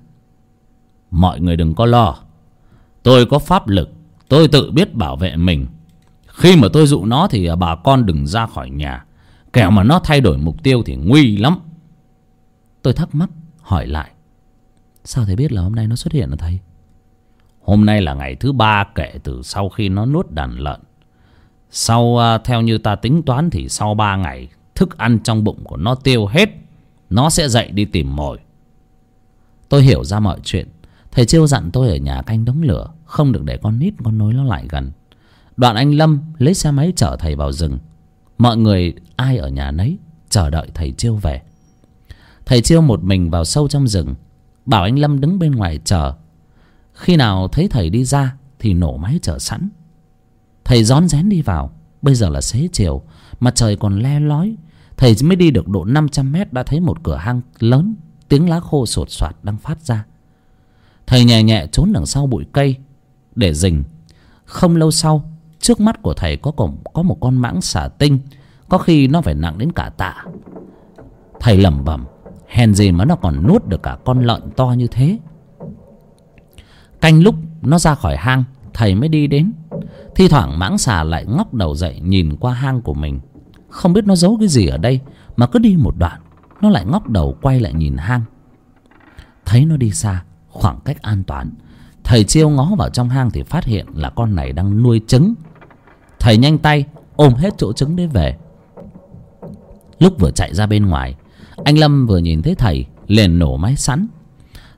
Mọi người đừng có lo, tôi có pháp lực tôi tự biết bảo vệ mình. Khi mà tôi dụ nó thì à, bà con đừng ra khỏi nhà. Kẻo mà nó thay đổi mục tiêu thì nguy lắm. Tôi thắc mắc, hỏi lại. Sao thầy biết là hôm nay nó xuất hiện hả thầy? Hôm nay là ngày thứ ba kể từ sau khi nó nuốt đàn lợn. Sau à, theo như ta tính toán thì sau ba ngày, thức ăn trong bụng của nó tiêu hết, nó sẽ dậy đi tìm mồi. Tôi hiểu ra mọi chuyện. Thầy chiêu dặn tôi ở nhà canh đống lửa không được để con nít, con nối nó lại gần. Đoạn anh lâm lấy xe máy chở thầy vào rừng. Mọi người, ai ở nhà nấy, chờ đợi thầy chiêu về. Thầy chiêu một mình vào sâu trong rừng. Bảo anh lâm đứng bên ngoài chờ. Khi nào thấy thầy đi ra thì nổ máy chờ sẵn. Thầy rón rén đi vào. Bây giờ là xế chiều, mặt trời còn le lói. Thầy mới đi được độ năm trăm mét đã thấy một cửa hang lớn, tiếng lá khô sột soạt đang phát ra. Thầy nhẹ nhẹ trốn đằng sau bụi cây để rình. Không lâu sau, trước mắt của thầy có cổng, có một con mãng xà tinh, có khi nó phải nặng đến cả tạ. Thầy lẩm bẩm, hèn gì mà nó còn nuốt được cả con lợn to như thế. Canh lúc nó ra khỏi hang, thầy mới đi đến. Thi thoảng mãng xà lại ngóc đầu dậy nhìn qua hang của mình. Không biết nó giấu cái gì ở đây, mà cứ đi một đoạn, nó lại ngóc đầu quay lại nhìn hang. Thấy nó đi xa, khoảng cách an toàn thầy chiêu ngó vào trong hang thì phát hiện là con này đang nuôi trứng. Thầy nhanh tay ôm hết chỗ trứng đấy về. Lúc vừa chạy ra bên ngoài, anh lâm vừa nhìn thấy thầy liền nổ máy sẵn.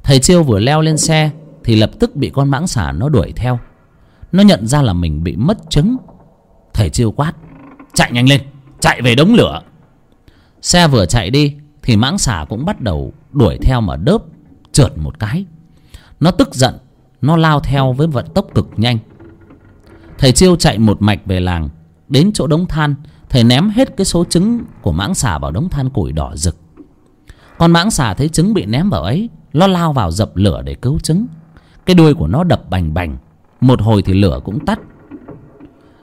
Thầy chiêu vừa leo lên xe thì lập tức bị con mãng xà nó đuổi theo. Nó nhận ra là mình bị mất trứng. Thầy chiêu quát, chạy nhanh lên, chạy về đống lửa. Xe vừa chạy đi thì mãng xà cũng bắt đầu đuổi theo mà đớp, trượt một cái. Nó tức giận nó lao theo với vận tốc cực nhanh. Thầy chiêu chạy một mạch về làng, đến chỗ đống than. Thầy ném hết cái số trứng của mãng xà vào đống than củi đỏ rực. Con mãng xà thấy trứng bị ném vào ấy, nó lao vào dập lửa để cứu trứng. Cái đuôi của nó đập bành bành, một hồi thì lửa cũng tắt.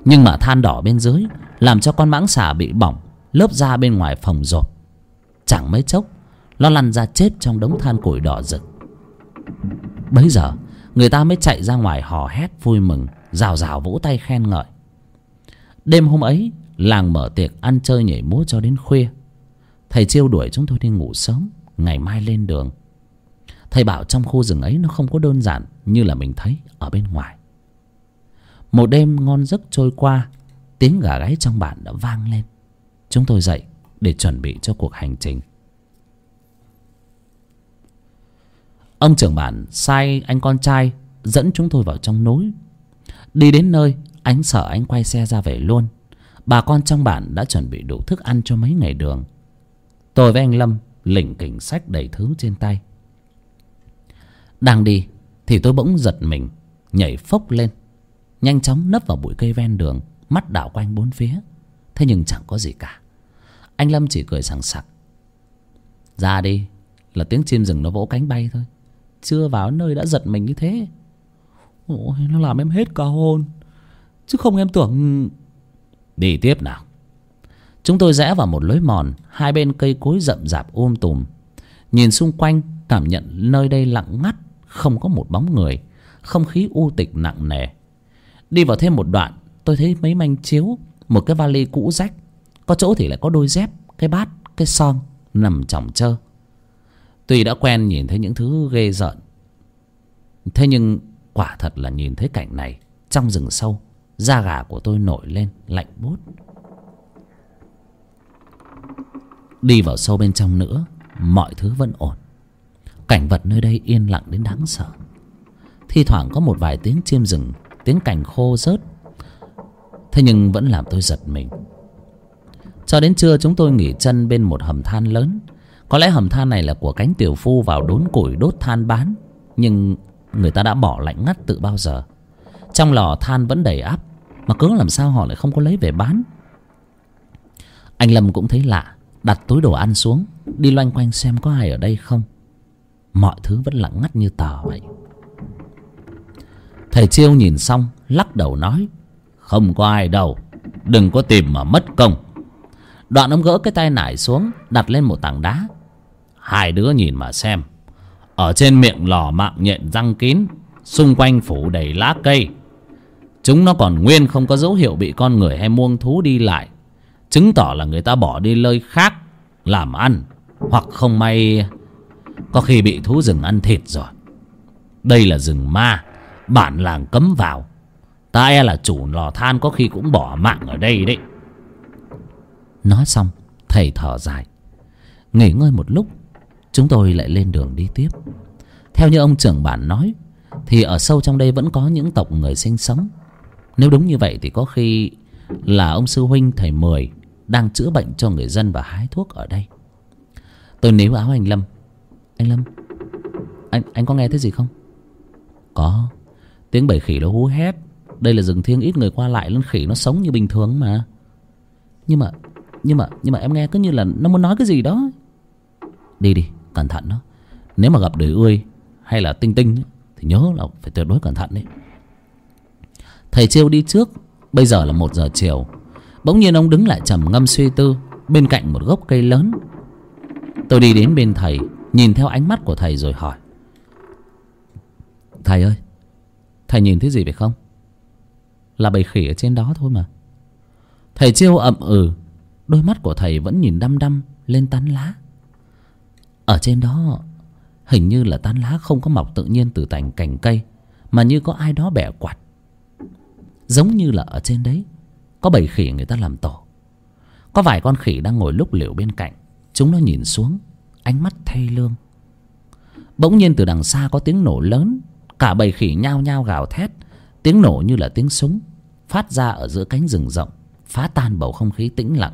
Nhưng mà than đỏ bên dưới làm cho con mãng xà bị bỏng, lớp da bên ngoài phồng rộp. Chẳng mấy chốc, nó lăn ra chết trong đống than củi đỏ rực. Bấy giờ người ta mới chạy ra ngoài hò hét vui mừng, rào rào vỗ tay khen ngợi. Đêm hôm ấy, làng mở tiệc ăn chơi nhảy múa cho đến khuya. Thầy chiêu đuổi chúng tôi đi ngủ sớm, ngày mai lên đường. Thầy bảo trong khu rừng ấy nó không có đơn giản như là mình thấy ở bên ngoài. Một đêm ngon giấc trôi qua, tiếng gà gáy trong bản đã vang lên. Chúng tôi dậy để chuẩn bị cho cuộc hành trình. Ông trưởng bản sai anh con trai, dẫn chúng tôi vào trong núi. Đi đến nơi anh sợ anh quay xe ra về luôn. Bà con trong bản đã chuẩn bị đủ thức ăn cho mấy ngày đường. Tôi với anh lâm lỉnh kỉnh sách đầy thứ trên tay. Đang đi, thì tôi bỗng giật mình, nhảy phốc lên. Nhanh chóng nấp vào bụi cây ven đường, mắt đảo quanh bốn phía. Thế nhưng chẳng có gì cả. Anh lâm chỉ cười sằng sặc. Ra đi, là tiếng chim rừng nó vỗ cánh bay thôi chưa vào nơi đã giật mình như thế. Ôi, nó làm em hết cả hồn. Chứ không em tưởng đi tiếp nào. Chúng tôi rẽ vào một lối mòn, hai bên cây cối rậm rạp ôm um tùm. Nhìn xung quanh, cảm nhận nơi đây lặng ngắt, không có một bóng người, không khí u tịch nặng nề. Đi vào thêm một đoạn, tôi thấy mấy manh chiếu, một cái vali cũ rách. Có chỗ thì lại có đôi dép, cái bát, cái son nằm chỏng trơ tuy đã quen nhìn thấy những thứ ghê rợn, thế nhưng quả thật là nhìn thấy cảnh này, trong rừng sâu, da gà của tôi nổi lên lạnh bốt đi vào sâu bên trong nữa, mọi thứ vẫn ổn. Cảnh vật nơi đây yên lặng đến đáng sợ. Thi thoảng có một vài tiếng chim rừng, tiếng cành khô rớt, thế nhưng vẫn làm tôi giật mình. Cho đến trưa chúng tôi nghỉ chân bên một hầm than lớn có lẽ hầm than này là của cánh tiểu phu vào đốn củi đốt than bán, nhưng người ta đã bỏ lạnh ngắt từ bao giờ. Trong lò than vẫn đầy áp mà cứ làm sao họ lại không có lấy về bán? Anh lâm cũng thấy lạ, đặt túi đồ ăn xuống, đi loanh quanh xem có ai ở đây không. Mọi thứ vẫn lặng ngắt như tờ vậy. Thầy chiêu nhìn xong, lắc đầu nói, không có ai đâu, đừng có tìm mà mất công. Đoạn ông gỡ cái tay nải xuống, đặt lên một tảng đá hai đứa nhìn mà xem. Ở trên miệng lò mạng nhện răng kín, xung quanh phủ đầy lá cây. Chúng nó còn nguyên không có dấu hiệu bị con người hay muông thú đi lại. Chứng tỏ là người ta bỏ đi nơi khác, làm ăn, hoặc không may có khi bị thú rừng ăn thịt rồi. Đây là rừng ma, bản làng cấm vào. Ta e là chủ lò than có khi cũng bỏ mạng ở đây đấy. Nói xong, thầy thở dài. Nghỉ ngơi một lúc chúng tôi lại lên đường đi tiếp. Theo như ông trưởng bản nói, thì ở sâu trong đây vẫn có những tộc người sinh sống. Nếu đúng như vậy thì có khi là ông sư huynh thầy mười đang chữa bệnh cho người dân và hái thuốc ở đây. Tôi níu áo anh lâm. Anh lâm, anh anh có nghe thấy gì không? Có. Tiếng bầy khỉ nó hú hét. Đây là rừng thiêng ít người qua lại nên khỉ nó sống như bình thường mà. Nhưng mà nhưng mà nhưng mà em nghe cứ như là nó muốn nói cái gì đó. Đi đi cẩn thận đó. Nếu mà gặp đời ươi hay là tinh tinh thì nhớ là phải tuyệt đối cẩn thận đấy. Thầy chiêu đi trước, bây giờ là một giờ chiều. Bỗng nhiên ông đứng lại trầm ngâm suy tư bên cạnh một gốc cây lớn. Tôi đi đến bên thầy, nhìn theo ánh mắt của thầy rồi hỏi. Thầy ơi, thầy nhìn thấy gì phải không? Là bầy khỉ ở trên đó thôi mà. Thầy chiêu ậm ừ đôi mắt của thầy vẫn nhìn đăm đăm lên tán lá ở trên đó, hình như là tán lá không có mọc tự nhiên từ tành cành cây, mà như có ai đó bẻ quạt. Giống như là ở trên đấy, có bầy khỉ người ta làm tổ. Có vài con khỉ đang ngồi lúc liều bên cạnh, chúng nó nhìn xuống, ánh mắt thay lương. Bỗng nhiên từ đằng xa có tiếng nổ lớn, cả bầy khỉ nhao nhao gào thét, tiếng nổ như là tiếng súng, phát ra ở giữa cánh rừng rộng, phá tan bầu không khí tĩnh lặng.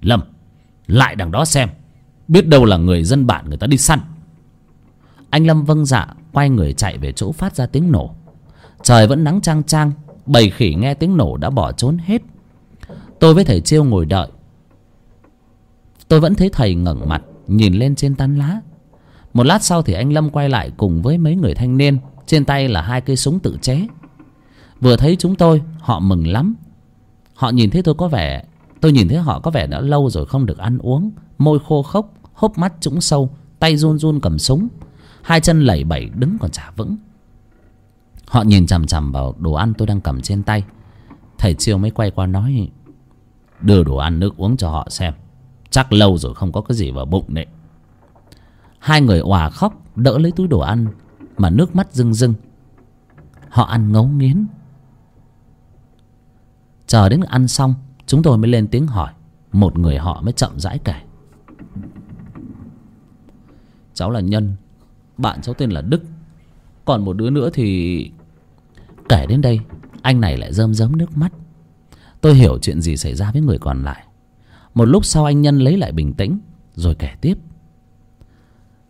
Lâm, lại đằng đó xem biết đâu là người dân bản người ta đi săn. Anh lâm vâng dạ quay người chạy về chỗ phát ra tiếng nổ. Trời vẫn nắng chang chang, bầy khỉ nghe tiếng nổ đã bỏ trốn hết. Tôi với thầy chiêu ngồi đợi. Tôi vẫn thấy thầy ngẩng mặt, nhìn lên trên tán lá. Một lát sau thì anh lâm quay lại cùng với mấy người thanh niên, trên tay là hai cây súng tự chế. Vừa thấy chúng tôi, họ mừng lắm. Họ nhìn thấy tôi có vẻ, tôi nhìn thấy họ có vẻ đã lâu rồi không được ăn uống, môi khô khốc hốc mắt trũng sâu, tay run run cầm súng. Hai chân lẩy bẩy đứng còn chả vững. Họ nhìn chằm chằm vào đồ ăn tôi đang cầm trên tay. Thầy chiêu mới quay qua nói, đưa đồ ăn nước uống cho họ xem. Chắc lâu rồi không có cái gì vào bụng đấy hai người òa khóc, đỡ lấy túi đồ ăn mà nước mắt rưng rưng. Họ ăn ngấu nghiến. Chờ đến ăn xong, chúng tôi mới lên tiếng hỏi. Một người họ mới chậm rãi kể cháu là nhân, bạn cháu tên là đức. Còn một đứa nữa thì kể đến đây, anh này lại rơm rớm nước mắt. Tôi hiểu chuyện gì xảy ra với người còn lại. Một lúc sau anh nhân lấy lại bình tĩnh, rồi kể tiếp.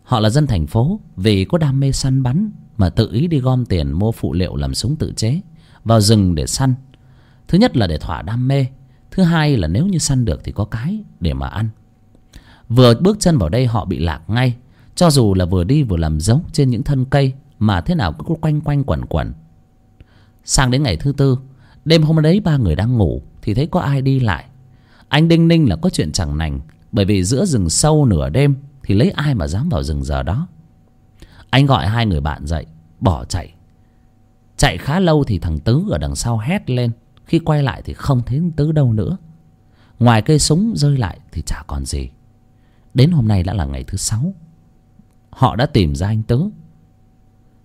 Họ là dân thành phố, vì có đam mê săn bắn mà tự ý đi gom tiền mua phụ liệu làm súng tự chế vào rừng để săn. Thứ nhất là để thỏa đam mê, thứ hai là nếu như săn được thì có cái để mà ăn. Vừa bước chân vào đây họ bị lạc ngay cho dù là vừa đi vừa làm dấu trên những thân cây mà thế nào cũng quanh quanh quẩn quẩn. Sang đến ngày thứ tư, đêm hôm đấy ba người đang ngủ thì thấy có ai đi lại. Anh đinh ninh là có chuyện chẳng nành, bởi vì giữa rừng sâu nửa đêm thì lấy ai mà dám vào rừng giờ đó. Anh gọi hai người bạn dậy, bỏ chạy. Chạy khá lâu thì thằng tứ ở đằng sau hét lên, khi quay lại thì không thấy tứ đâu nữa. Ngoài cây súng rơi lại thì chả còn gì. Đến hôm nay đã là ngày thứ sáu họ đã tìm ra anh tứ.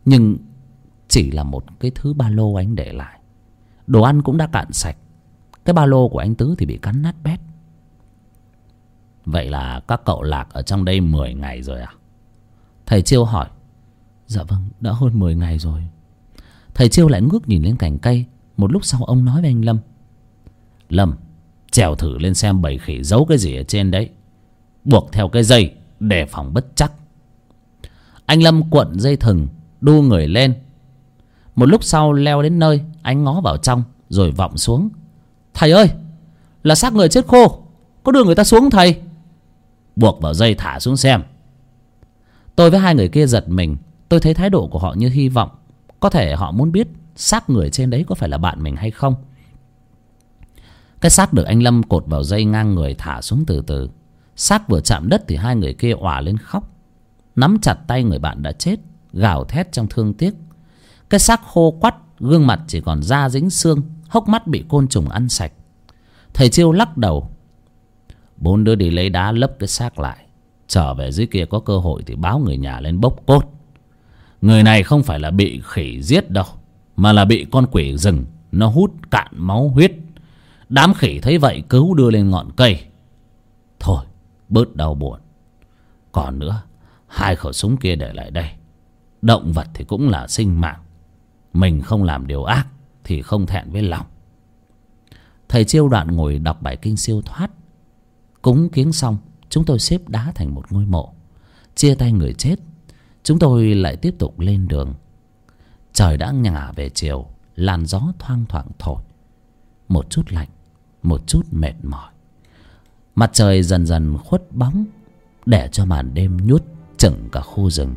Nhưng chỉ là một cái thứ ba lô anh để lại. Đồ ăn cũng đã cạn sạch. Cái ba lô của anh tứ thì bị cắn nát bét. Vậy là các cậu lạc ở trong đây mười ngày rồi à? Thầy chiêu hỏi. Dạ vâng đã hơn mười ngày rồi. Thầy chiêu lại ngước nhìn lên cành cây. Một lúc sau ông nói với anh lâm. Lâm trèo thử lên xem bầy khỉ giấu cái gì ở trên đấy. Buộc theo cái dây để phòng bất chắc anh lâm cuộn dây thừng, đu người lên. Một lúc sau leo đến nơi, anh ngó vào trong, rồi vọng xuống. Thầy ơi, là xác người chết khô, có đưa người ta xuống thầy? Buộc vào dây thả xuống xem. Tôi với hai người kia giật mình. Tôi thấy thái độ của họ như hy vọng. Có thể họ muốn biết xác người trên đấy có phải là bạn mình hay không. Cái xác được anh lâm cột vào dây ngang người thả xuống từ từ. Xác vừa chạm đất thì hai người kia òa lên khóc nắm chặt tay người bạn đã chết, gào thét trong thương tiếc. Cái xác khô quắt, gương mặt chỉ còn da dính xương, hốc mắt bị côn trùng ăn sạch. Thầy chiêu lắc đầu. Bốn đứa đi lấy đá lấp cái xác lại. Trở về dưới kia có cơ hội thì báo người nhà lên bốc cốt. Người này không phải là bị khỉ giết đâu, mà là bị con quỷ rừng. Nó hút cạn máu huyết. Đám khỉ thấy vậy cứu đưa lên ngọn cây. Thôi, bớt đau buồn. Còn nữa hai khẩu súng kia để lại đây. Động vật thì cũng là sinh mạng. Mình không làm điều ác thì không thẹn với lòng. Thầy chiêu đoạn ngồi đọc bài kinh siêu thoát. Cúng kiếng xong, chúng tôi xếp đá thành một ngôi mộ. Chia tay người chết, chúng tôi lại tiếp tục lên đường. Trời đã ngả về chiều, làn gió thoang thoảng thổi. Một chút lạnh, một chút mệt mỏi. Mặt trời dần dần khuất bóng, để cho màn đêm nhuốt chửng cả khu rừng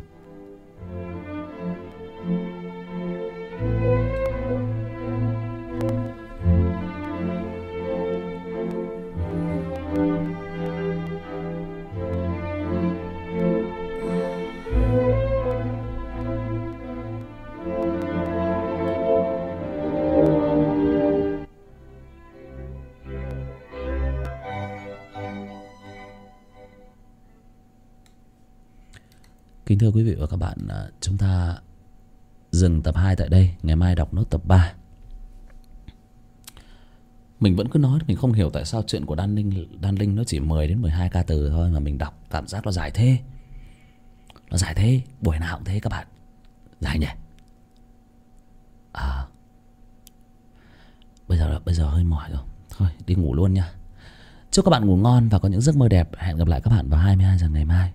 Kính thưa quý vị và các bạn à, Chúng ta dừng tập 2 tại đây. Ngày mai đọc nốt tập 3 Mình vẫn cứ nói Mình không hiểu tại sao chuyện của Đan Linh Đan Linh nó chỉ 10 đến 12 ca từ thôi Mà mình đọc, cảm giác nó dài thế. Nó dài thế, Buổi nào cũng thế các bạn. Dài nhỉ? À. Bây giờ bây giờ hơi mỏi rồi. Thôi, đi ngủ luôn nha. Chúc các bạn ngủ ngon và có những giấc mơ đẹp. Hẹn gặp lại các bạn vào 22 giờ ngày mai.